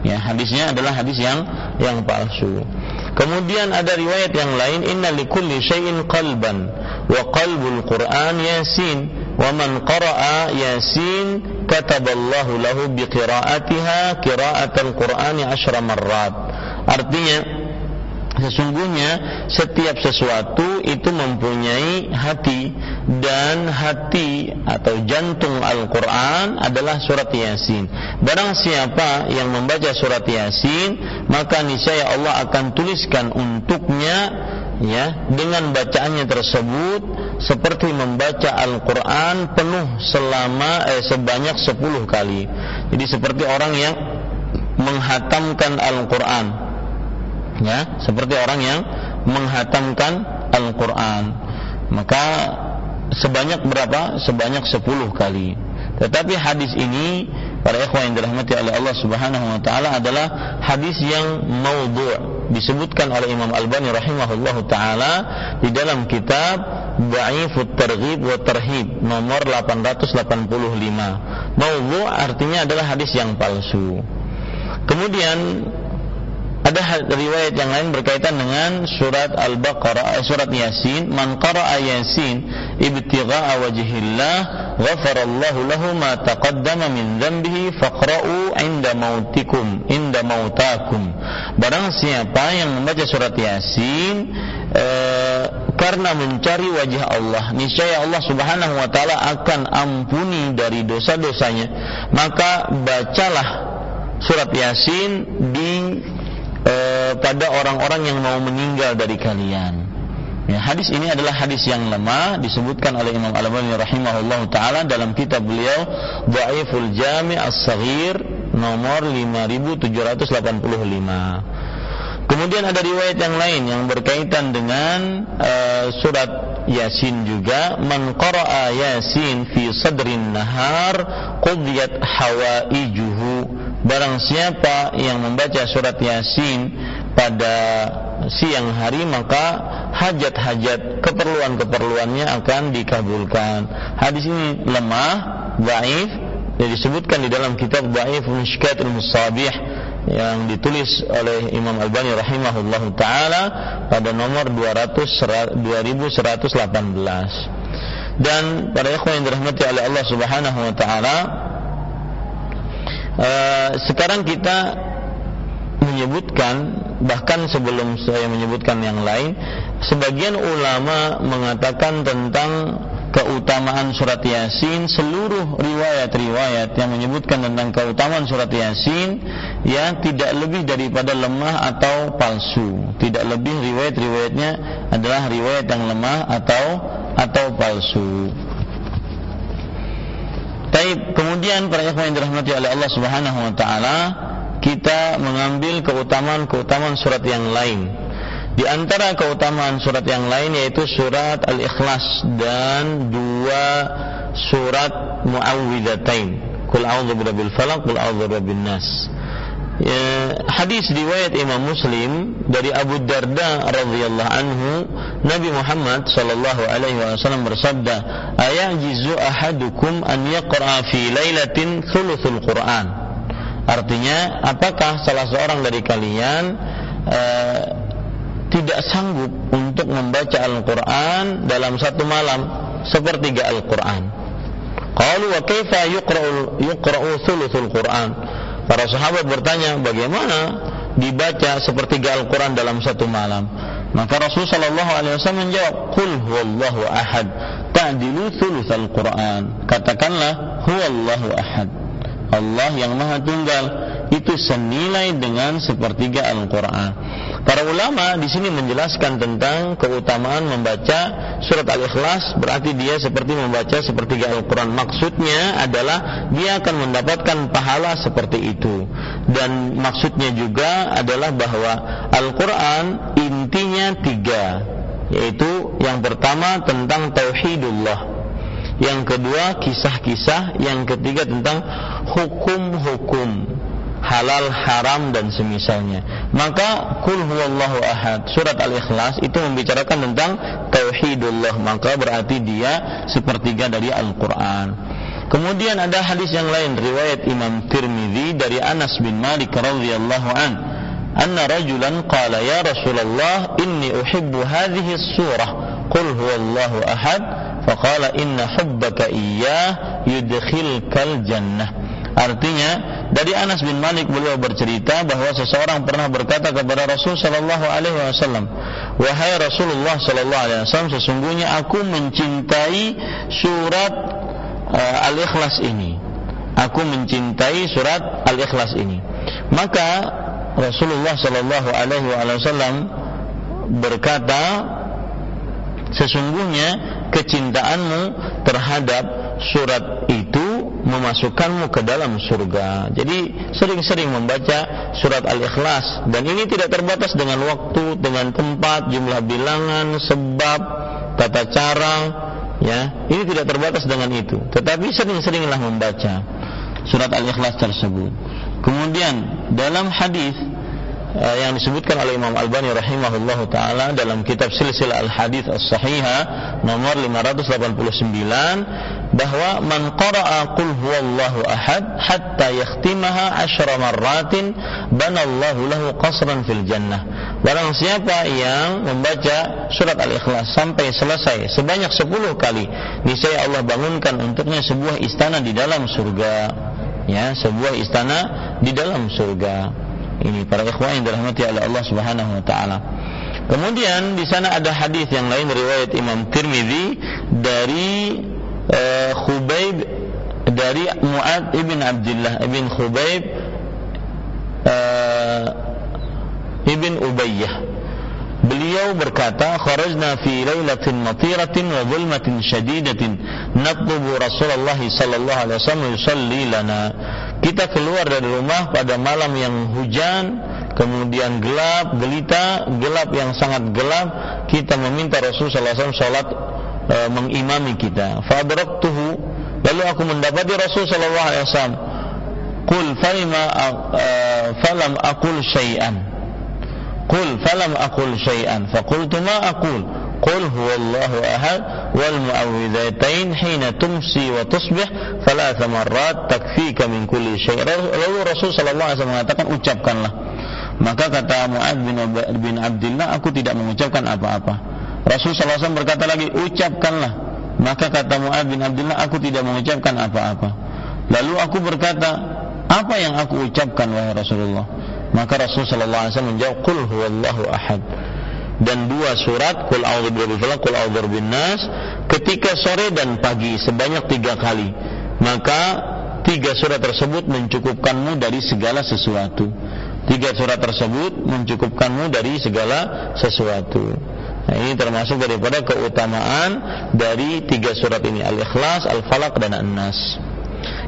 Ya, hadisnya adalah hadis yang yang palsu. Kemudian ada riwayat yang lain, inna likulli syai'in qalban wa qalbul Qur'an Yasin wa man qara'a Yasin kataballahu lahu biqira'atiha qira'atal Qur'ani asyra marrat. Artinya sesungguhnya setiap sesuatu itu mempunyai hati dan hati atau jantung Al-Quran adalah surat Yasin. Barang siapa yang membaca surat Yasin, maka niscaya Allah akan tuliskan untuknya ya dengan bacaannya tersebut seperti membaca Al-Quran penuh selama eh, sebanyak 10 kali. Jadi seperti orang yang menghatamkan Al-Quran ya seperti orang yang menghatamkan Al-Quran maka sebanyak berapa sebanyak 10 kali tetapi hadis ini para ikhwan yang dirahmati oleh Allah Subhanahu wa taala adalah hadis yang maudhu' disebutkan oleh Imam Albani rahimahullah taala di dalam kitab Dha'ifut Targhib wa Tarhib nomor 885. Maudhu' artinya adalah hadis yang palsu. Kemudian ada riwayat yang lain berkaitan dengan surat Al-Baqarah, eh, surat Yasin, man qara'a Yasin ibtigha'a wajhillah, ghafarallahu lahu ma taqaddama min dhanbihi faqra'u 'inda mautikum, inda mautakum. Barang siapa yang membaca surat Yasin eh, karena mencari wajah Allah, niscaya Allah Subhanahu wa taala akan ampuni dari dosa-dosanya. Maka bacalah surat Yasin di e, pada orang-orang yang mau meninggal dari kalian. Ya, hadis ini adalah hadis yang lemah disebutkan oleh Imam Al-Albani rahimahullah taala dalam kitab beliau Dhaiful Jami' As-Saghir nomor 5785. Kemudian ada riwayat yang lain yang berkaitan dengan uh, surat Yasin juga man qara'a Yasin fi sadrin nahar qudiyat hawaijuhu barang siapa yang membaca surat Yasin pada siang hari maka hajat-hajat keperluan-keperluannya akan dikabulkan. Hadis ini lemah, dhaif, yang disebutkan di dalam kitab Dhaif Mushkatul Musabih yang ditulis oleh Imam Albani rahimahullah taala pada nomor 200 2118 dan para ikhwan yang dirahmati oleh Allah Subhanahu wa taala uh, sekarang kita menyebutkan bahkan sebelum saya menyebutkan yang lain sebagian ulama mengatakan tentang keutamaan surat Yasin seluruh riwayat-riwayat yang menyebutkan tentang keutamaan surat Yasin ya tidak lebih daripada lemah atau palsu. Tidak lebih riwayat-riwayatnya adalah riwayat yang lemah atau atau palsu Taib, kemudian para ikhwan yang dirahmati oleh Allah Subhanahu wa taala, kita mengambil keutamaan-keutamaan surat yang lain. Di antara keutamaan surat yang lain yaitu surat Al-Ikhlas dan dua surat Muawwidzatain. Qul a'udzu birabbil falaq, qul a'udzu birabbin nas. Ya, hadis riwayat Imam Muslim dari Abu Darda radhiyallahu anhu Nabi Muhammad sallallahu alaihi wasallam bersabda ayajizu ahadukum an yaqra fi lailatin thuluthul Quran? Artinya apakah salah seorang dari kalian uh, tidak sanggup untuk membaca Al-Quran dalam satu malam sepertiga Al-Quran? Qalu wa kaifa yuqra'u yuqra'u thuluthul Quran Para sahabat bertanya, bagaimana dibaca sepertiga Al-Quran dalam satu malam? Maka Rasul Shallallahu Alaihi Wasallam menjawab, Qul huwallahu ahad, ta'dilu thuluth Al-Quran. Katakanlah, huwallahu ahad. Allah yang maha tunggal itu senilai dengan sepertiga Al-Quran. Para ulama di sini menjelaskan tentang keutamaan membaca surat Al-Ikhlas berarti dia seperti membaca sepertiga Al-Quran. Maksudnya adalah dia akan mendapatkan pahala seperti itu. Dan maksudnya juga adalah bahwa Al-Quran intinya tiga, yaitu yang pertama tentang tauhidullah. Yang kedua kisah-kisah, yang ketiga tentang hukum-hukum halal, haram dan semisalnya. Maka kul huwallahu ahad. Surat Al-Ikhlas itu membicarakan tentang tauhidullah, maka berarti dia sepertiga dari Al-Qur'an. Kemudian ada hadis yang lain riwayat Imam Tirmidzi dari Anas bin Malik radhiyallahu an. Anna rajulan qala ya Rasulullah inni uhibbu hadhihi surah. Qul huwallahu ahad. Faqala inna hubbaka iyyah yudkhilkal jannah Artinya dari Anas bin Malik beliau bercerita bahwa seseorang pernah berkata kepada Rasul Shallallahu Alaihi Wasallam, wahai Rasulullah Shallallahu Alaihi Wasallam, sesungguhnya aku mencintai surat uh, Al-Ikhlas ini. Aku mencintai surat Al-Ikhlas ini. Maka Rasulullah Shallallahu Alaihi Wasallam berkata, sesungguhnya kecintaanmu terhadap surat itu memasukkanmu ke dalam surga. Jadi sering-sering membaca surat Al-Ikhlas dan ini tidak terbatas dengan waktu, dengan tempat, jumlah bilangan, sebab, tata cara, ya. Ini tidak terbatas dengan itu. Tetapi sering-seringlah membaca surat Al-Ikhlas tersebut. Kemudian dalam hadis uh, yang disebutkan oleh Imam Albani rahimahullahu taala dalam kitab Silsilah Al-Hadis As-Sahihah nomor 589 bahwa man qara'a qul huwallahu ahad hatta yakhtimaha asyra marratin banallahu lahu qasran fil jannah. Barang siapa yang membaca surat Al-Ikhlas sampai selesai sebanyak 10 kali, niscaya Allah bangunkan untuknya sebuah istana di dalam surga. Ya, sebuah istana di dalam surga. Ini para ikhwan yang dirahmati oleh Allah Subhanahu wa taala. Kemudian di sana ada hadis yang lain riwayat Imam Tirmizi dari uh, Khubaib dari Muad ibn Abdullah ibn Khubaib uh, ibn Ubayyah Beliau berkata, "Kharajna fi lailatin matiratin wa dhulmatin shadidatin natlubu Rasulullah sallallahu alaihi wasallam yusalli lana." Kita keluar dari rumah pada malam yang hujan, kemudian gelap, gelita, gelap yang sangat gelap, kita meminta Rasul sallallahu alaihi wasallam salat e, mengimami kita. Fadraktuhu, lalu aku mendapati Rasul sallallahu alaihi wasallam, "Qul falima e, falam aqul syai'an." Qul falam aqul syai'an faqultu ma aqul Qul huwallahu ahad wal muawwidzatain hina tumsi wa tusbih thalatha marrat takfika min kulli syai'. Lalu Rasul sallallahu alaihi wasallam mengatakan ucapkanlah. Maka kata Muad bin, bin aku tidak mengucapkan apa-apa. Rasul sallallahu alaihi wasallam berkata lagi ucapkanlah. Maka kata Muad bin Abdullah aku tidak mengucapkan apa-apa. Lalu aku berkata apa yang aku ucapkan wahai Rasulullah? Maka Rasul sallallahu alaihi wasallam menjawab, "Qul huwallahu ahad." Dan dua surat, "Qul a'udzu birabbil falaq, qul a'udzu birabbin nas," ketika sore dan pagi sebanyak tiga kali. Maka tiga surat tersebut mencukupkanmu dari segala sesuatu. Tiga surat tersebut mencukupkanmu dari segala sesuatu. Nah, ini termasuk daripada keutamaan dari tiga surat ini. Al-Ikhlas, Al-Falaq dan An-Nas.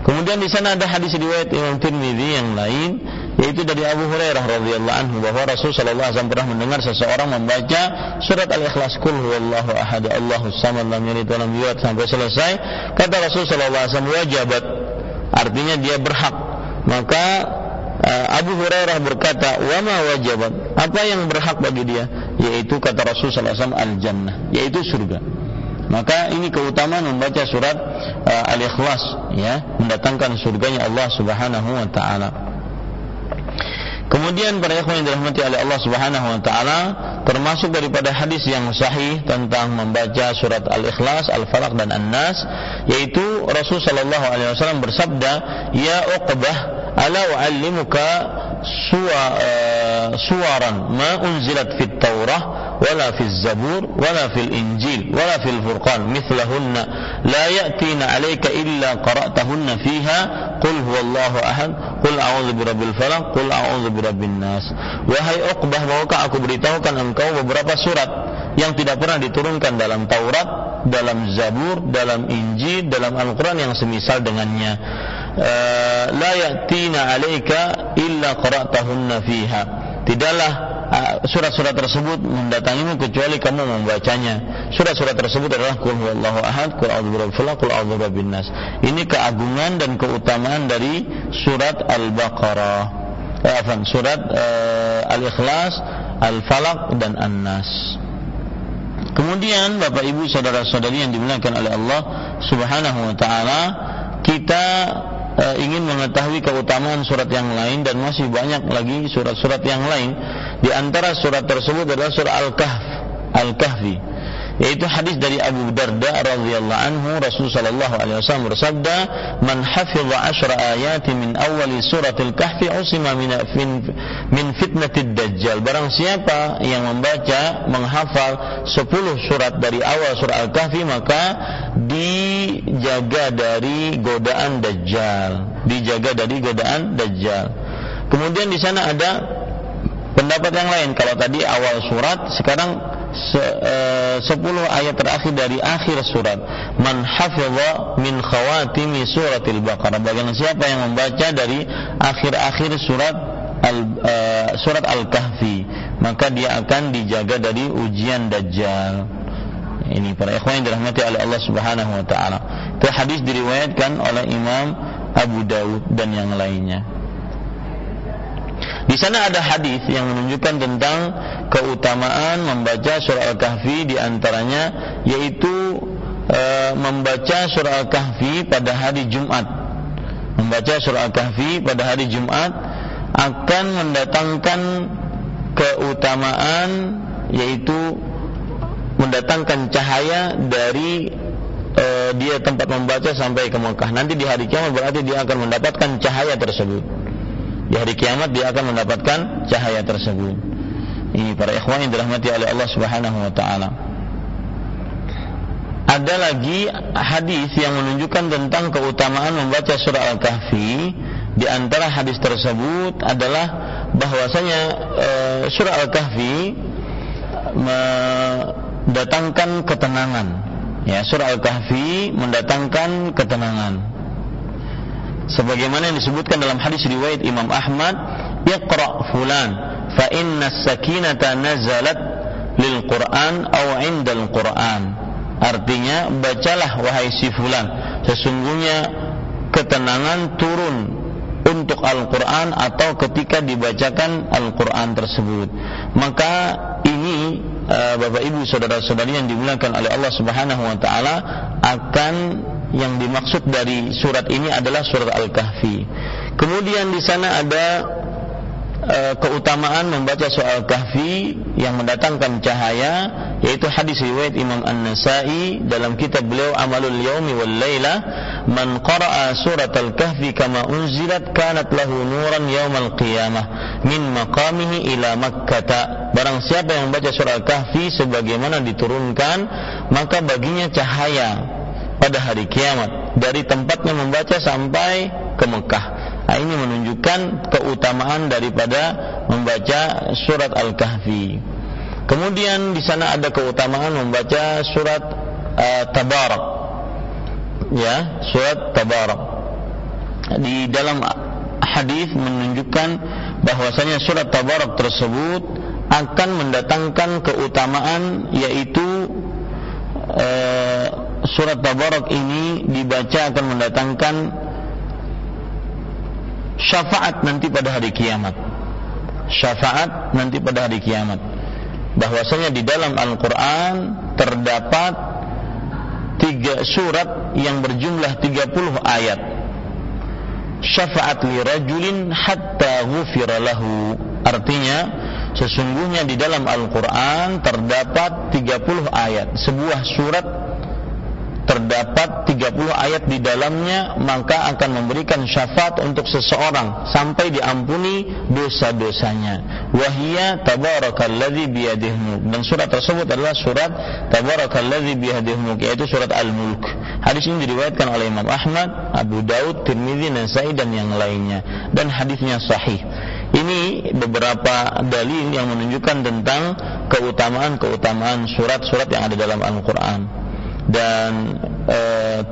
Kemudian di sana ada hadis riwayat Imam Tirmidzi yang lain yaitu dari Abu Hurairah radhiyallahu anhu bahwa Rasul sallallahu alaihi wasallam pernah mendengar seseorang membaca surat Al-Ikhlas Qul huwallahu ahad Allahus samad lam yalid wa yulad sampai selesai. Kata Rasul sallallahu alaihi wasallam wajibat artinya dia berhak. Maka uh, Abu Hurairah berkata wa ma wajibat apa yang berhak bagi dia yaitu kata Rasul wasallam al-jannah yaitu surga maka ini keutamaan membaca surat uh, Al-Ikhlas ya, mendatangkan surganya Allah Subhanahu wa taala. Kemudian para ikhwan yang dirahmati oleh Allah Subhanahu wa taala termasuk daripada hadis yang sahih tentang membaca surat Al-Ikhlas, Al-Falaq dan An-Nas yaitu Rasul sallallahu alaihi wasallam bersabda, "Ya Uqbah, ala u'allimuka suwa, suwaran? Ma unzilat fit Taurah wala fil Zabur wala fil Injil wala fil Furqan mithlahunna la ya'tina 'alayka illa qara'tahunna fiha qul huwallahu ahad qul a'udzu birabbil falaq qul a'udzu birabbin nas wahai Uqbah maukah aku beritahukan engkau beberapa surat yang tidak pernah diturunkan dalam Taurat dalam Zabur dalam Injil dalam Al-Qur'an yang semisal dengannya Eh, la ya'tina 'alaika illa qara'tahunna fiha. Tidaklah surat-surat tersebut mendatangimu kecuali kamu membacanya. Surat-surat tersebut adalah Qul huwallahu ahad, Qul a'udzu birabbil falaq, Qul a'udzu birabbin nas. Ini keagungan dan keutamaan dari surat Al-Baqarah. Eh, afan, surat eh, Al-Ikhlas, Al-Falaq dan An-Nas. Kemudian Bapak Ibu saudara-saudari yang dimuliakan oleh Allah Subhanahu wa taala, kita e, ingin mengetahui keutamaan surat yang lain dan masih banyak lagi surat-surat yang lain. Di antara surat tersebut adalah surah Al-Kahf, Al-Kahfi yaitu hadis dari Abu Darda radhiyallahu anhu Rasul sallallahu alaihi wasallam bersabda man hafiza asyra ayati min awali suratil kahfi usima min min fitnatid dajjal. Barang siapa yang membaca menghafal 10 surat dari awal surah al-kahfi maka dijaga dari godaan dajjal. Dijaga dari godaan dajjal. Kemudian di sana ada pendapat yang lain. Kalau tadi awal surat sekarang se, uh, sepuluh ayat terakhir dari akhir surat. Man hafidha min khawatimi suratil baqarah. Bagaimana siapa yang membaca dari akhir-akhir surat al, uh, surat al-kahfi maka dia akan dijaga dari ujian dajjal. Ini para ikhwan yang dirahmati oleh Allah Subhanahu wa taala. Itu hadis diriwayatkan oleh Imam Abu Dawud dan yang lainnya di sana ada hadis yang menunjukkan tentang keutamaan membaca surah Al-Kahfi di antaranya yaitu e, membaca surah Al-Kahfi pada hari Jumat. Membaca surah Al-Kahfi pada hari Jumat akan mendatangkan keutamaan yaitu mendatangkan cahaya dari e, dia tempat membaca sampai ke Mekah. Nanti di hari kiamat berarti dia akan mendapatkan cahaya tersebut di hari kiamat dia akan mendapatkan cahaya tersebut. Ini para ikhwan yang dirahmati oleh Allah Subhanahu wa taala. Ada lagi hadis yang menunjukkan tentang keutamaan membaca surah Al-Kahfi. Di antara hadis tersebut adalah bahwasanya e, surah Al-Kahfi mendatangkan ketenangan. Ya, surah Al-Kahfi mendatangkan ketenangan sebagaimana yang disebutkan dalam hadis riwayat Imam Ahmad iqra fulan fa inna sakinata nazalat lil Quran aw indal Quran. Artinya bacalah wahai si fulan sesungguhnya ketenangan turun untuk Al-Quran atau ketika dibacakan Al-Quran tersebut. Maka ini uh, Bapak Ibu saudara-saudari yang dimuliakan oleh Allah Subhanahu wa taala akan yang dimaksud dari surat ini adalah surat Al-Kahfi. Kemudian di sana ada e, keutamaan membaca soal kahfi yang mendatangkan cahaya yaitu hadis riwayat Imam An-Nasa'i dalam kitab beliau Amalul Yaumi wal Laila man qara'a surat al-kahfi kama unzilat kanat lahu nuran yaumal qiyamah min maqamihi ila Makkah barang siapa yang membaca surat al-kahfi sebagaimana diturunkan maka baginya cahaya pada hari kiamat dari tempatnya membaca sampai ke Mekah. Nah, ini menunjukkan keutamaan daripada membaca surat Al-Kahfi. Kemudian di sana ada keutamaan membaca surat uh, Tabarak. Ya, surat Tabarak. di dalam hadis menunjukkan bahwasanya surat Tabarak tersebut akan mendatangkan keutamaan yaitu e, surat Tabarak ini dibaca akan mendatangkan syafaat nanti pada hari kiamat. Syafaat nanti pada hari kiamat. Bahwasanya di dalam Al-Qur'an terdapat tiga surat yang berjumlah 30 ayat. Syafaat li rajulin hatta ghufira lahu. Artinya sesungguhnya di dalam Al-Qur'an terdapat 30 ayat, sebuah surat terdapat 30 ayat di dalamnya maka akan memberikan syafaat untuk seseorang sampai diampuni dosa-dosanya. Wahia tabarakalladzi biyadihi mulk dan surat tersebut adalah surat tabarakalladzi biyadihi mulk yaitu surat al-mulk. Hadis ini diriwayatkan oleh Imam Ahmad Abu Daud Tirmidzi Nasai dan yang lainnya. Dan hadisnya sahih. Ini beberapa dalil yang menunjukkan tentang keutamaan-keutamaan surat-surat yang ada dalam Al-Qur'an dan e,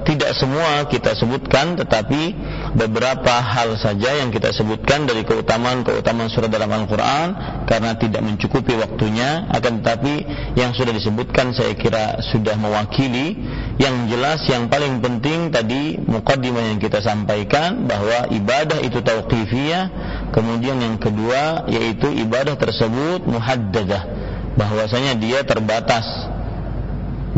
tidak semua kita sebutkan tetapi beberapa hal saja yang kita sebutkan dari keutamaan-keutamaan surat dalam Al-Qur'an karena tidak mencukupi waktunya akan tetapi yang sudah disebutkan saya kira sudah mewakili. Yang jelas yang paling penting tadi mukaddimah yang kita sampaikan bahwa ibadah itu tauqifiyah. Kemudian yang kedua yaitu ibadah tersebut muhaddadah. Bahwasanya dia terbatas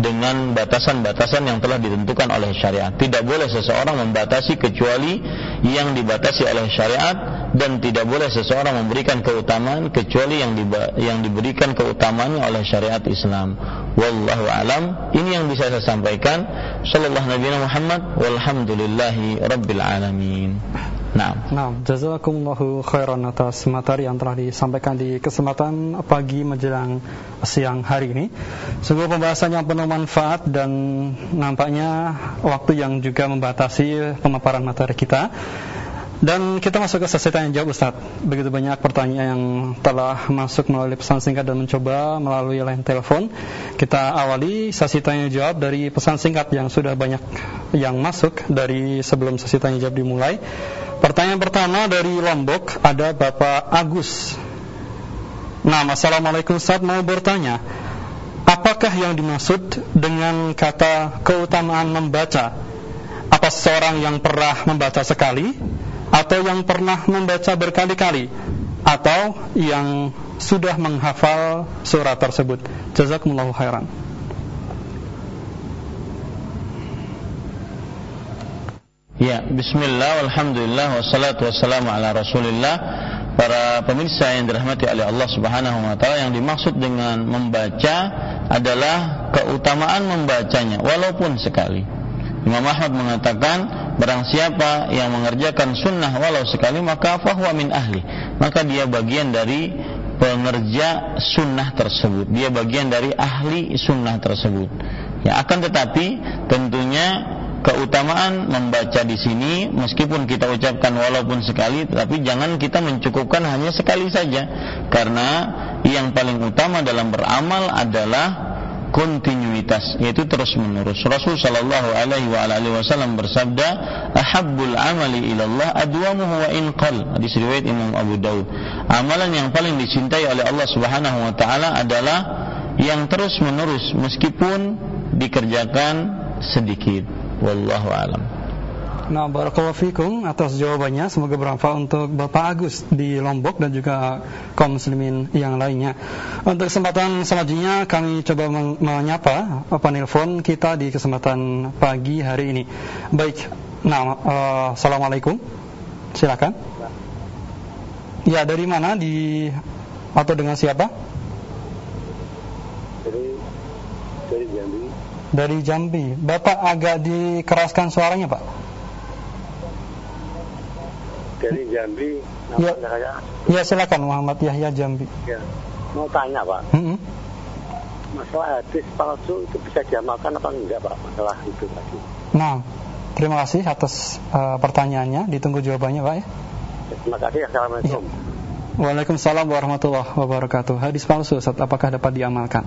dengan batasan-batasan yang telah ditentukan oleh syariat. Tidak boleh seseorang membatasi kecuali yang dibatasi oleh syariat dan tidak boleh seseorang memberikan keutamaan kecuali yang di, yang diberikan keutamaannya oleh syariat Islam. Wallahu alam. Ini yang bisa saya sampaikan. Sallallahu Nabi Muhammad walhamdulillahi rabbil alamin. Nah, nah jazakumullahu khairan atas materi yang telah disampaikan di kesempatan pagi menjelang siang hari ini. Sungguh pembahasan yang penuh manfaat dan nampaknya waktu yang juga membatasi pemaparan materi kita. Dan kita masuk ke sesi tanya jawab Ustaz. Begitu banyak pertanyaan yang telah masuk melalui pesan singkat dan mencoba melalui line telepon. Kita awali sesi tanya jawab dari pesan singkat yang sudah banyak yang masuk dari sebelum sesi tanya jawab dimulai. Pertanyaan pertama dari Lombok ada Bapak Agus. Nah, Assalamualaikum Ustaz mau bertanya, apakah yang dimaksud dengan kata keutamaan membaca? Apa seorang yang pernah membaca sekali atau yang pernah membaca berkali-kali atau yang sudah menghafal surat tersebut? Jazakumullahu khairan. Ya, bismillah, alhamdulillah, wassalatu wassalamu ala rasulillah. Para pemirsa yang dirahmati oleh Allah subhanahu wa ta'ala Yang dimaksud dengan membaca adalah keutamaan membacanya Walaupun sekali. Imam Ahmad mengatakan Barang siapa yang mengerjakan sunnah walau sekali Maka fahuwa min ahli. Maka dia bagian dari pengerja sunnah tersebut. Dia bagian dari ahli sunnah tersebut. Ya akan tetapi tentunya keutamaan membaca di sini meskipun kita ucapkan walaupun sekali tapi jangan kita mencukupkan hanya sekali saja karena yang paling utama dalam beramal adalah kontinuitas yaitu terus menerus. Rasul sallallahu alaihi wa alihi wasallam bersabda, "Ahabbul amali ilallah adwamuhu wa in qal." Hadis riwayat Imam Abu Daud. Amalan yang paling dicintai oleh Allah Subhanahu wa taala adalah yang terus menerus meskipun dikerjakan sedikit wallahu alam Nah, barakallahu fikum atas jawabannya. Semoga bermanfaat untuk Bapak Agus di Lombok dan juga kaum muslimin yang lainnya. Untuk kesempatan selanjutnya kami coba menyapa penelpon kita di kesempatan pagi hari ini. Baik. Nah, uh, Assalamualaikum. Silakan. Ya, dari mana di atau dengan siapa? Dari dari Jambi dari Jambi. Bapak agak dikeraskan suaranya, Pak. Dari Jambi. Ya, ya silakan Muhammad Yahya Jambi. Ya. Mau tanya, Pak. Mm -hmm. Masalah hadis palsu itu bisa diamalkan apa enggak, Pak? Masalah itu tadi. Nah, terima kasih atas uh, pertanyaannya. Ditunggu jawabannya, Pak ya. Terima kasih. Assalamualaikum. Ya. Waalaikumsalam warahmatullahi wabarakatuh. Hadis palsu, Ustaz, apakah dapat diamalkan?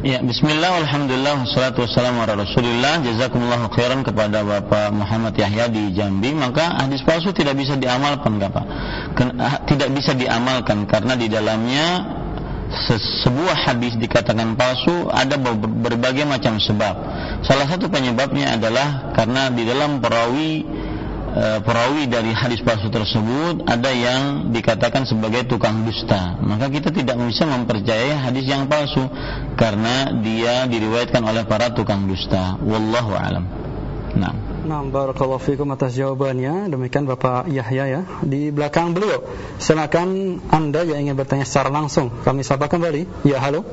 Ya, bismillah, alhamdulillah, wassalatu wassalamu ala rasulillah. Jazakumullah khairan kepada Bapak Muhammad Yahya di Jambi. Maka hadis palsu tidak bisa diamalkan Bapak Tidak bisa diamalkan karena di dalamnya sebuah hadis dikatakan palsu ada berbagai macam sebab. Salah satu penyebabnya adalah karena di dalam perawi perawi dari hadis palsu tersebut ada yang dikatakan sebagai tukang dusta. Maka kita tidak bisa mempercayai hadis yang palsu karena dia diriwayatkan oleh para tukang dusta. Wallahu alam. Nah. Nah, barakallahu fikum atas jawabannya. Demikian Bapak Yahya ya. Di belakang beliau. Silakan Anda yang ingin bertanya secara langsung. Kami sapa kembali. Ya, halo.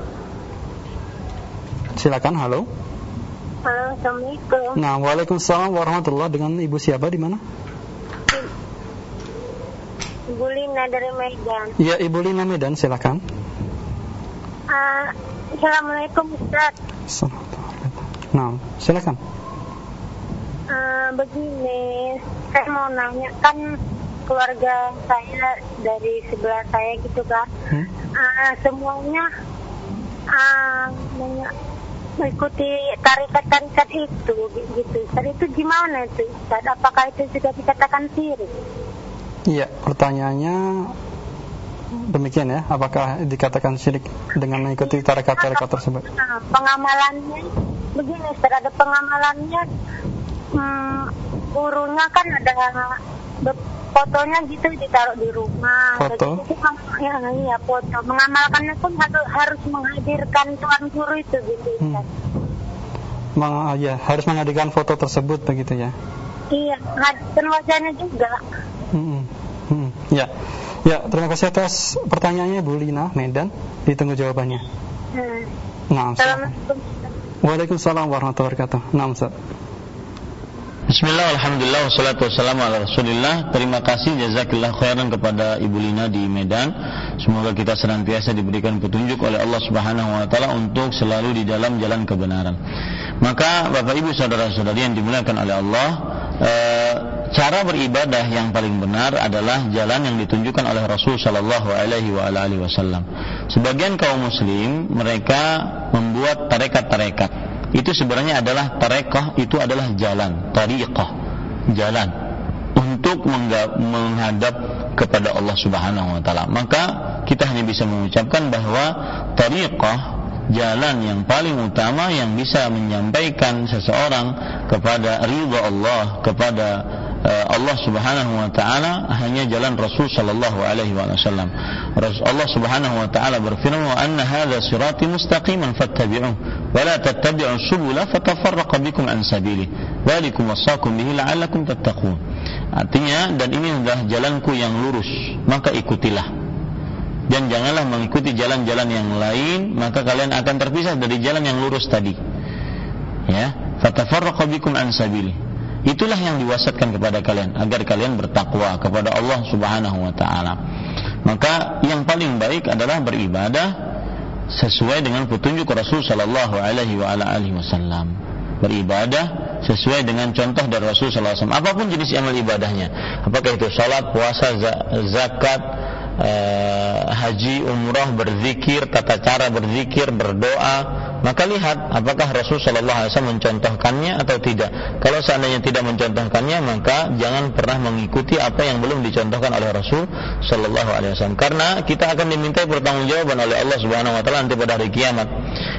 Silakan, halo. Assalamualaikum. Nah, Waalaikumsalam warahmatullahi Dengan Ibu siapa di mana? Ibu Lina dari Medan. Ya, Ibu Lina Medan, silakan. Uh, Assalamualaikum Ustaz. Nah, silakan. Uh, begini, saya mau nanya kan keluarga saya dari sebelah saya gitu kan, hmm? uh, semuanya uh, mengikuti tarikat-tarikat itu gitu. Tadi itu gimana itu? Apakah itu sudah dikatakan syirik? Iya, pertanyaannya demikian ya. Apakah dikatakan syirik dengan mengikuti tarikat-tarikat tersebut? Nah, pengamalannya begini, Ustaz, ada pengamalannya hmm, gurunya kan ada fotonya gitu ditaruh di rumah. Foto? Jadi, ya, iya foto. Mengamalkannya pun harus, harus menghadirkan tuan guru itu gitu. Hmm. Meng, ya, harus menghadirkan foto tersebut begitu ya? Iya, menghadirkan wajahnya juga. Hmm. Hmm. Ya, ya terima kasih atas pertanyaannya Bu Lina Medan. Ditunggu jawabannya. Hmm. Nah, Assalamualaikum. Waalaikumsalam warahmatullahi wabarakatuh. Nah, Ustaz. Bismillah, Alhamdulillah, wassalatu wassalamu ala rasulillah. Terima kasih, jazakillah khairan kepada Ibu Lina di Medan. Semoga kita senantiasa diberikan petunjuk oleh Allah subhanahu wa ta'ala Untuk selalu di dalam jalan kebenaran. Maka Bapak Ibu saudara-saudari yang dimuliakan oleh Allah e, Cara beribadah yang paling benar adalah jalan yang ditunjukkan oleh Rasul Shallallahu Alaihi Wasallam. Sebagian kaum Muslim mereka membuat tarekat-tarekat itu sebenarnya adalah tarekoh itu adalah jalan tariqah jalan untuk menghadap kepada Allah Subhanahu wa taala. Maka kita hanya bisa mengucapkan bahwa tariqah jalan yang paling utama yang bisa menyampaikan seseorang kepada ridha Allah kepada Allah Subhanahu wa taala hanya jalan Rasul sallallahu alaihi wasallam. Allah Subhanahu wa taala berfirman, "Wa anna hadza sirati mustaqiman fattabi'uh wa la tattabi'u subula fatafarraqa bikum an sabili. Dzalikum wasaqum bihi la'allakum tattaqun." Artinya dan ini adalah jalanku yang lurus, maka ikutilah. Dan janganlah mengikuti jalan-jalan yang lain, maka kalian akan terpisah dari jalan yang lurus tadi. Ya, fatafarraqa bikum an sabili Itulah yang diwasatkan kepada kalian agar kalian bertakwa kepada Allah Subhanahu wa taala. Maka yang paling baik adalah beribadah sesuai dengan petunjuk Rasul sallallahu alaihi wa ala alihi wasallam. Beribadah sesuai dengan contoh dari Rasul sallallahu alaihi wasallam. Apa pun jenis amal ibadahnya. Apakah itu salat, puasa, zakat, uh, haji, umrah, berzikir, tata cara berzikir, berdoa, maka lihat apakah Rasul Shallallahu Alaihi Wasallam mencontohkannya atau tidak. Kalau seandainya tidak mencontohkannya, maka jangan pernah mengikuti apa yang belum dicontohkan oleh Rasul Shallallahu Alaihi Wasallam. Karena kita akan dimintai pertanggungjawaban oleh Allah Subhanahu Wa Taala nanti pada hari kiamat.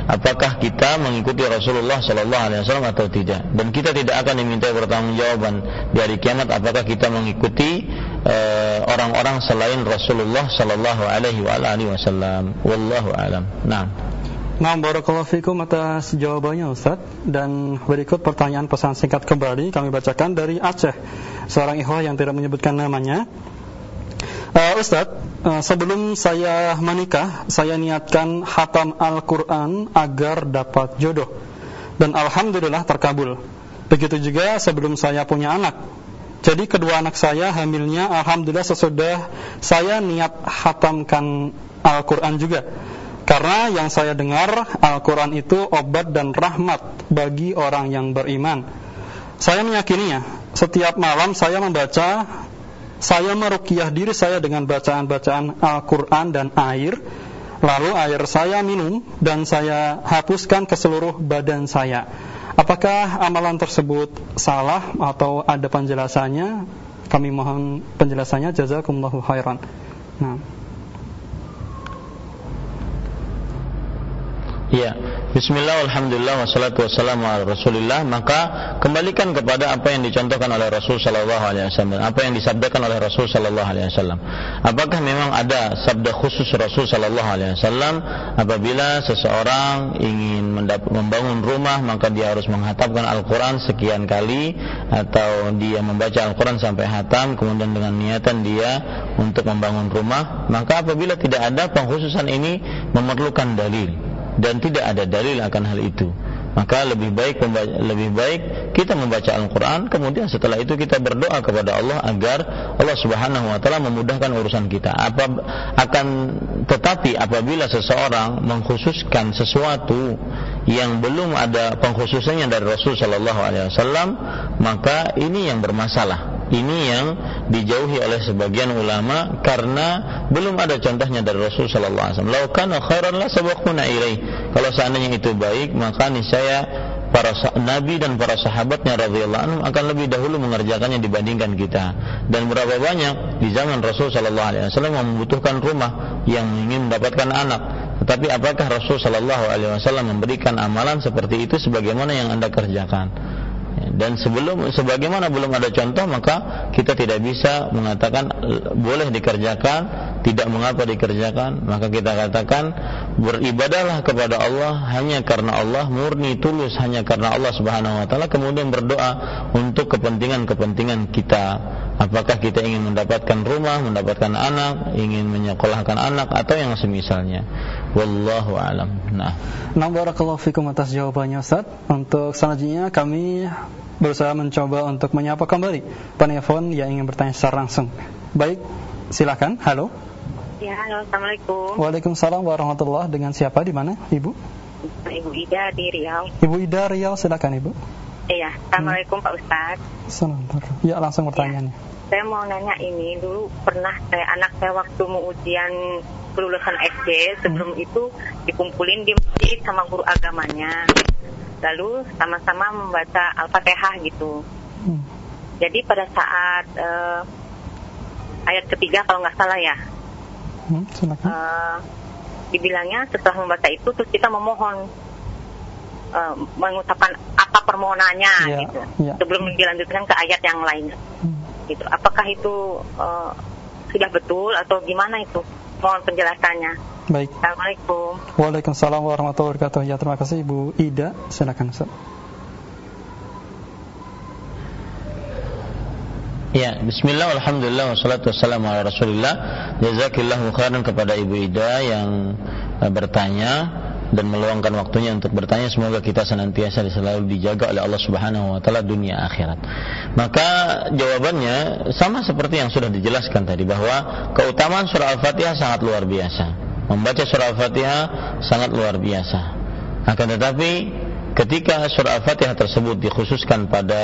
Apakah kita mengikuti Rasulullah Shallallahu Alaihi Wasallam atau tidak? Dan kita tidak akan dimintai pertanggungjawaban di hari kiamat apakah kita mengikuti eh, orang-orang uh, selain Rasulullah Shallallahu Alaihi Wasallam. Wallahu alam. Nah. Nah, barakallahu fikum atas jawabannya Ustaz Dan berikut pertanyaan pesan singkat kembali Kami bacakan dari Aceh Seorang ikhwah yang tidak menyebutkan namanya uh, Ustaz, uh, sebelum saya menikah Saya niatkan hatam Al-Quran agar dapat jodoh Dan Alhamdulillah terkabul Begitu juga sebelum saya punya anak Jadi kedua anak saya hamilnya Alhamdulillah sesudah saya niat hatamkan Al-Quran juga karena yang saya dengar Al-Quran itu obat dan rahmat bagi orang yang beriman. Saya meyakininya. Setiap malam saya membaca, saya merukiah diri saya dengan bacaan-bacaan Al-Quran dan air Lalu air saya minum dan saya hapuskan ke seluruh badan saya. Apakah amalan tersebut salah atau ada penjelasannya? Kami mohon penjelasannya. Jazakumullahu khairan. Nah. Ya, Bismillah, Alhamdulillah, wassalatu wassalamu ala Rasulillah. Maka kembalikan kepada apa yang dicontohkan oleh Rasul Sallallahu Alaihi Wasallam, apa yang disabdakan oleh Rasul Sallallahu Alaihi Wasallam. Apakah memang ada sabda khusus Rasul Sallallahu Alaihi Wasallam apabila seseorang ingin membangun rumah maka dia harus menghatapkan Al-Quran sekian kali atau dia membaca Al-Quran sampai hatam kemudian dengan niatan dia untuk membangun rumah maka apabila tidak ada pengkhususan ini memerlukan dalil dan tidak ada dalil akan hal itu. Maka lebih baik lebih baik kita membaca Al-Qur'an kemudian setelah itu kita berdoa kepada Allah agar Allah Subhanahu wa taala memudahkan urusan kita. Apa akan tetapi apabila seseorang mengkhususkan sesuatu yang belum ada pengkhususannya dari Rasul sallallahu alaihi wasallam maka ini yang bermasalah ini yang dijauhi oleh sebagian ulama karena belum ada contohnya dari Rasul sallallahu alaihi wasallam. Lau khairan la sabaquna ilaih. Kalau seandainya itu baik, maka niscaya para nabi dan para sahabatnya radhiyallahu anhum akan lebih dahulu mengerjakannya dibandingkan kita. Dan berapa banyak di zaman Rasul sallallahu alaihi wasallam membutuhkan rumah yang ingin mendapatkan anak. Tetapi apakah Rasul sallallahu alaihi wasallam memberikan amalan seperti itu sebagaimana yang Anda kerjakan? Dan sebelum sebagaimana belum ada contoh maka kita tidak bisa mengatakan boleh dikerjakan tidak mengapa dikerjakan. Maka kita katakan beribadahlah kepada Allah hanya karena Allah murni tulus hanya karena Allah Subhanahu wa taala. Kemudian berdoa untuk kepentingan-kepentingan kita. Apakah kita ingin mendapatkan rumah mendapatkan anak ingin menyekolahkan anak atau yang semisalnya? Wallahu alam. Nah. Nah, barakallahu fikum atas jawabannya Ustaz. Untuk selanjutnya kami berusaha mencoba untuk menyapa kembali penelpon yang ingin bertanya secara langsung. Baik, silakan. Halo. Ya, halo. Assalamualaikum. Waalaikumsalam warahmatullahi Dengan siapa di mana, Ibu? Ibu Ida di Riau. Ibu Ida Riau, silakan Ibu. Iya, Assalamualaikum hmm. Pak Ustadz. Assalamualaikum. Ya, langsung pertanyaannya. Ya. Saya mau nanya ini, dulu pernah saya anak saya waktu mau ujian kelulusan SD, sebelum hmm. itu dikumpulin di masjid sama guru agamanya lalu sama-sama membaca Al-Fatihah gitu. Hmm. Jadi pada saat uh, ayat ketiga kalau nggak salah ya, hmm, uh, dibilangnya setelah membaca itu terus kita memohon uh, mengucapkan apa permohonannya yeah, gitu, yeah. sebelum dilanjutkan ke ayat yang lain. Hmm. Gitu. Apakah itu uh, sudah betul atau gimana itu? Mohon penjelasannya. Baik. Assalamualaikum. Waalaikumsalam warahmatullahi wabarakatuh. Ya, terima kasih Ibu Ida. Silakan, Ustaz. Ya, bismillah, alhamdulillah, wassalatu wassalamu ala rasulillah Jazakillahu khairan kepada Ibu Ida yang uh, bertanya dan meluangkan waktunya untuk bertanya semoga kita senantiasa selalu dijaga oleh Allah Subhanahu wa taala dunia akhirat. Maka jawabannya sama seperti yang sudah dijelaskan tadi bahwa keutamaan surah Al-Fatihah sangat luar biasa membaca surah Al-Fatihah sangat luar biasa. Akan tetapi ketika surah Al-Fatihah tersebut dikhususkan pada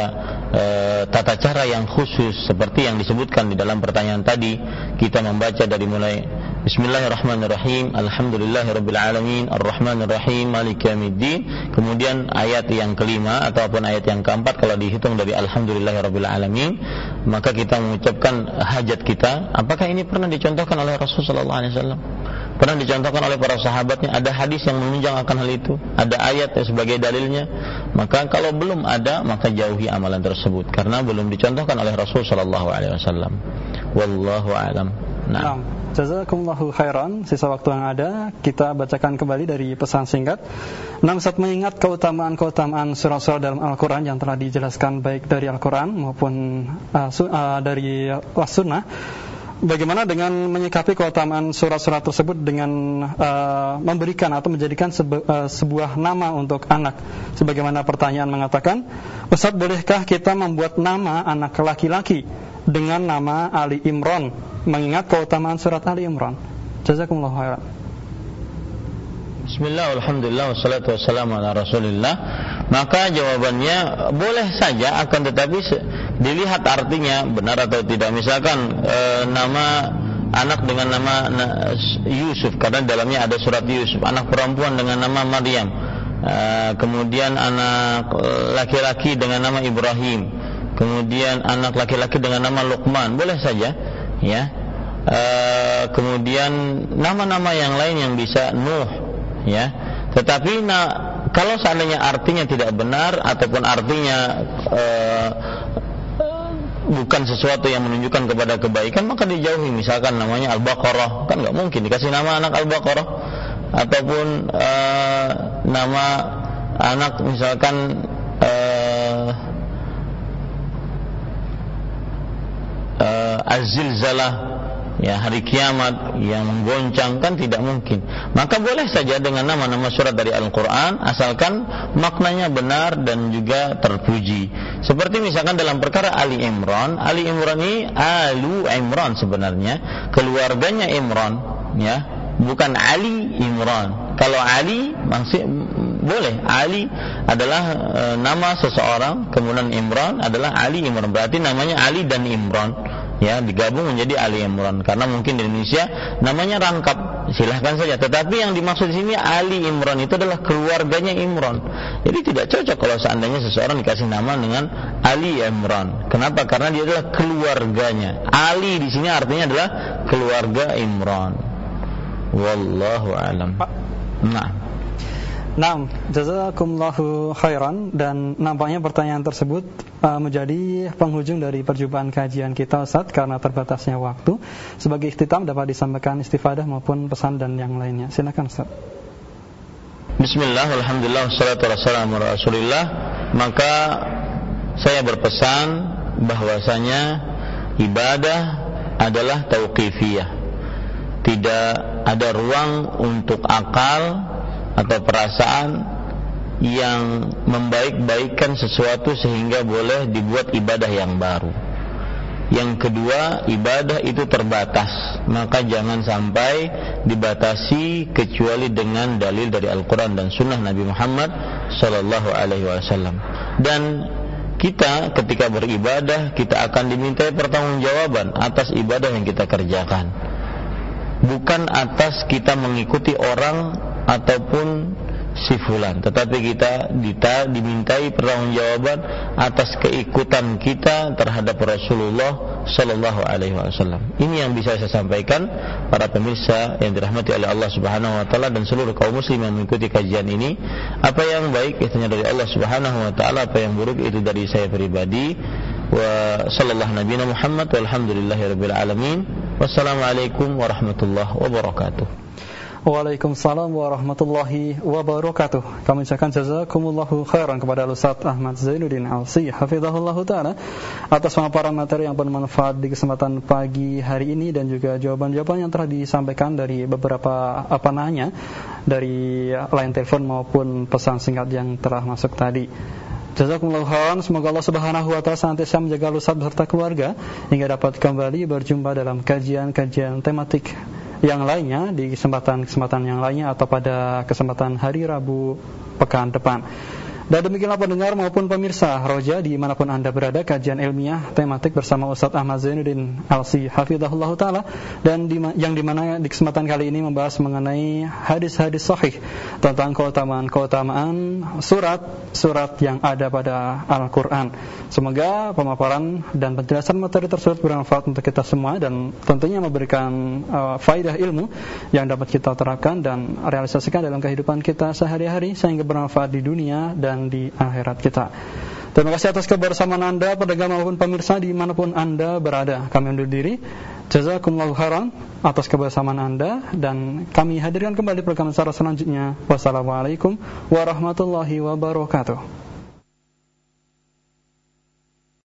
e, tata cara yang khusus seperti yang disebutkan di dalam pertanyaan tadi, kita membaca dari mulai Bismillahirrahmanirrahim. Alhamdulillahirabbil alamin. Arrahmanirrahim. Maliki yaumiddin. Kemudian ayat yang kelima ataupun ayat yang keempat kalau dihitung dari Alhamdulillahirabbil alamin maka kita mengucapkan hajat kita. Apakah ini pernah dicontohkan oleh Rasulullah wasallam? Pernah dicontohkan oleh para sahabatnya? Ada hadis yang menunjang akan hal itu, ada ayat sebagai dalilnya. Maka kalau belum ada, maka jauhi amalan tersebut. Karena belum dicontohkan oleh Rasul sallallahu alaihi wasallam. Wallahu alam. Nah. Jazakumullahu khairan. Sisa waktu yang ada Kita bacakan kembali dari pesan singkat. Nam saat mengingat keutamaan-keutamaan surah-surah dalam Al-Quran Yang telah dijelaskan baik dari Al-Quran Maupun uh, uh, dari Was-Sunnah bagaimana dengan menyikapi keutamaan surat-surat tersebut dengan uh, memberikan atau menjadikan sebe, uh, sebuah nama untuk anak? Sebagaimana pertanyaan mengatakan Ustaz bolehkah kita membuat nama anak laki-laki dengan nama Ali Imran. Mengingat keutamaan surat Ali Imran. Jazakumullah khairan. Bismillah, Alhamdulillah, wassalatu wassalamu ala rasulillah. Maka jawabannya boleh saja akan tetapi dilihat artinya benar atau tidak. Misalkan e, nama anak dengan nama Yusuf. Karena dalamnya ada surat Yusuf, anak perempuan dengan nama Maryam, uh, kemudian anak laki-laki dengan nama Ibrahim, kemudian anak laki-laki dengan nama Luqman, boleh saja, ya. Uh, kemudian nama-nama yang lain yang bisa Nuh, ya. Tetapi nah, kalau seandainya artinya tidak benar ataupun artinya uh, bukan sesuatu yang menunjukkan kepada kebaikan maka dijauhi misalkan namanya Al-Baqarah kan nggak mungkin dikasih nama anak Al-Baqarah ataupun uh, nama anak misalkan uh, uh, Az-Zilzalah ya hari kiamat yang menggoncang kan tidak mungkin. Maka boleh saja dengan nama-nama surat dari Al-Qur'an asalkan maknanya benar dan juga terpuji. Seperti misalkan dalam perkara Ali Imran, Ali Imran ini Alu Imran sebenarnya, keluarganya Imran, ya, bukan Ali Imran. Kalau Ali masih boleh. Ali adalah e, nama seseorang, kemudian Imran adalah Ali Imran. Berarti namanya Ali dan Imran. Ya digabung menjadi Ali Imran. Karena mungkin di Indonesia namanya rangkap. Silahkan saja. Tetapi yang dimaksud di sini Ali Imran itu adalah keluarganya Imran. Jadi tidak cocok kalau seandainya seseorang dikasih nama dengan Ali Imran. Kenapa? Karena dia adalah keluarganya. Ali di sini artinya adalah keluarga Imran. Wallahu alam. Nah Nah, jazakumullahu khairan dan nampaknya pertanyaan tersebut uh, menjadi penghujung dari perjumpaan kajian kita Ustaz karena terbatasnya waktu. Sebagai ikhtitam dapat disampaikan istifadah maupun pesan dan yang lainnya. Silakan Ustaz. Bismillah, alhamdulillah, wassalatu wassalamu rasulillah. Maka saya berpesan bahwasanya ibadah adalah tauqifiyah. Tidak ada ruang untuk akal atau perasaan yang membaik-baikkan sesuatu sehingga boleh dibuat ibadah yang baru. Yang kedua, ibadah itu terbatas, maka jangan sampai dibatasi kecuali dengan dalil dari Al-Quran dan Sunnah Nabi Muhammad Sallallahu Alaihi Wasallam. Dan kita ketika beribadah kita akan dimintai pertanggungjawaban atas ibadah yang kita kerjakan, bukan atas kita mengikuti orang ataupun si fulan tetapi kita dita, dimintai pertanggungjawaban atas keikutan kita terhadap Rasulullah sallallahu alaihi wasallam. Ini yang bisa saya sampaikan para pemirsa yang dirahmati oleh Allah Subhanahu wa taala dan seluruh kaum muslim yang mengikuti kajian ini. Apa yang baik itu dari Allah Subhanahu wa taala, apa yang buruk itu dari saya pribadi. Wa sallallahu nabiyana Muhammad walhamdulillahirabbil alamin. Wassalamualaikum warahmatullahi wabarakatuh. Waalaikumsalam warahmatullahi wabarakatuh. Kami ucapkan jazakumullahu khairan kepada Ustaz Ahmad Zainuddin Alsi hafizahullah taala atas pemaparan materi yang bermanfaat di kesempatan pagi hari ini dan juga jawaban-jawaban yang telah disampaikan dari beberapa apa nanya dari line telepon maupun pesan singkat yang telah masuk tadi. Jazakumullah khairan. Semoga Allah Subhanahu wa taala senantiasa menjaga Ustaz beserta keluarga hingga dapat kembali berjumpa dalam kajian-kajian tematik yang lainnya di kesempatan-kesempatan yang lainnya atau pada kesempatan hari Rabu pekan depan. Dan demikianlah pendengar maupun pemirsa Roja di mana pun anda berada kajian ilmiah tematik bersama Ustadz Ahmad Zainuddin Alsi Hafidahullah Ta'ala dan di, yang di mana di kesempatan kali ini membahas mengenai hadis-hadis sahih tentang keutamaan-keutamaan surat-surat yang ada pada Al-Quran. Semoga pemaparan dan penjelasan materi tersebut bermanfaat untuk kita semua dan tentunya memberikan uh, faidah ilmu yang dapat kita terapkan dan realisasikan dalam kehidupan kita sehari-hari sehingga bermanfaat di dunia dan dan di akhirat kita. Terima kasih atas kebersamaan Anda, pendengar maupun pemirsa di mana pun Anda berada. Kami undur diri. Jazakumullah khairan atas kebersamaan Anda dan kami hadirkan kembali program secara selanjutnya. Wassalamualaikum warahmatullahi wabarakatuh.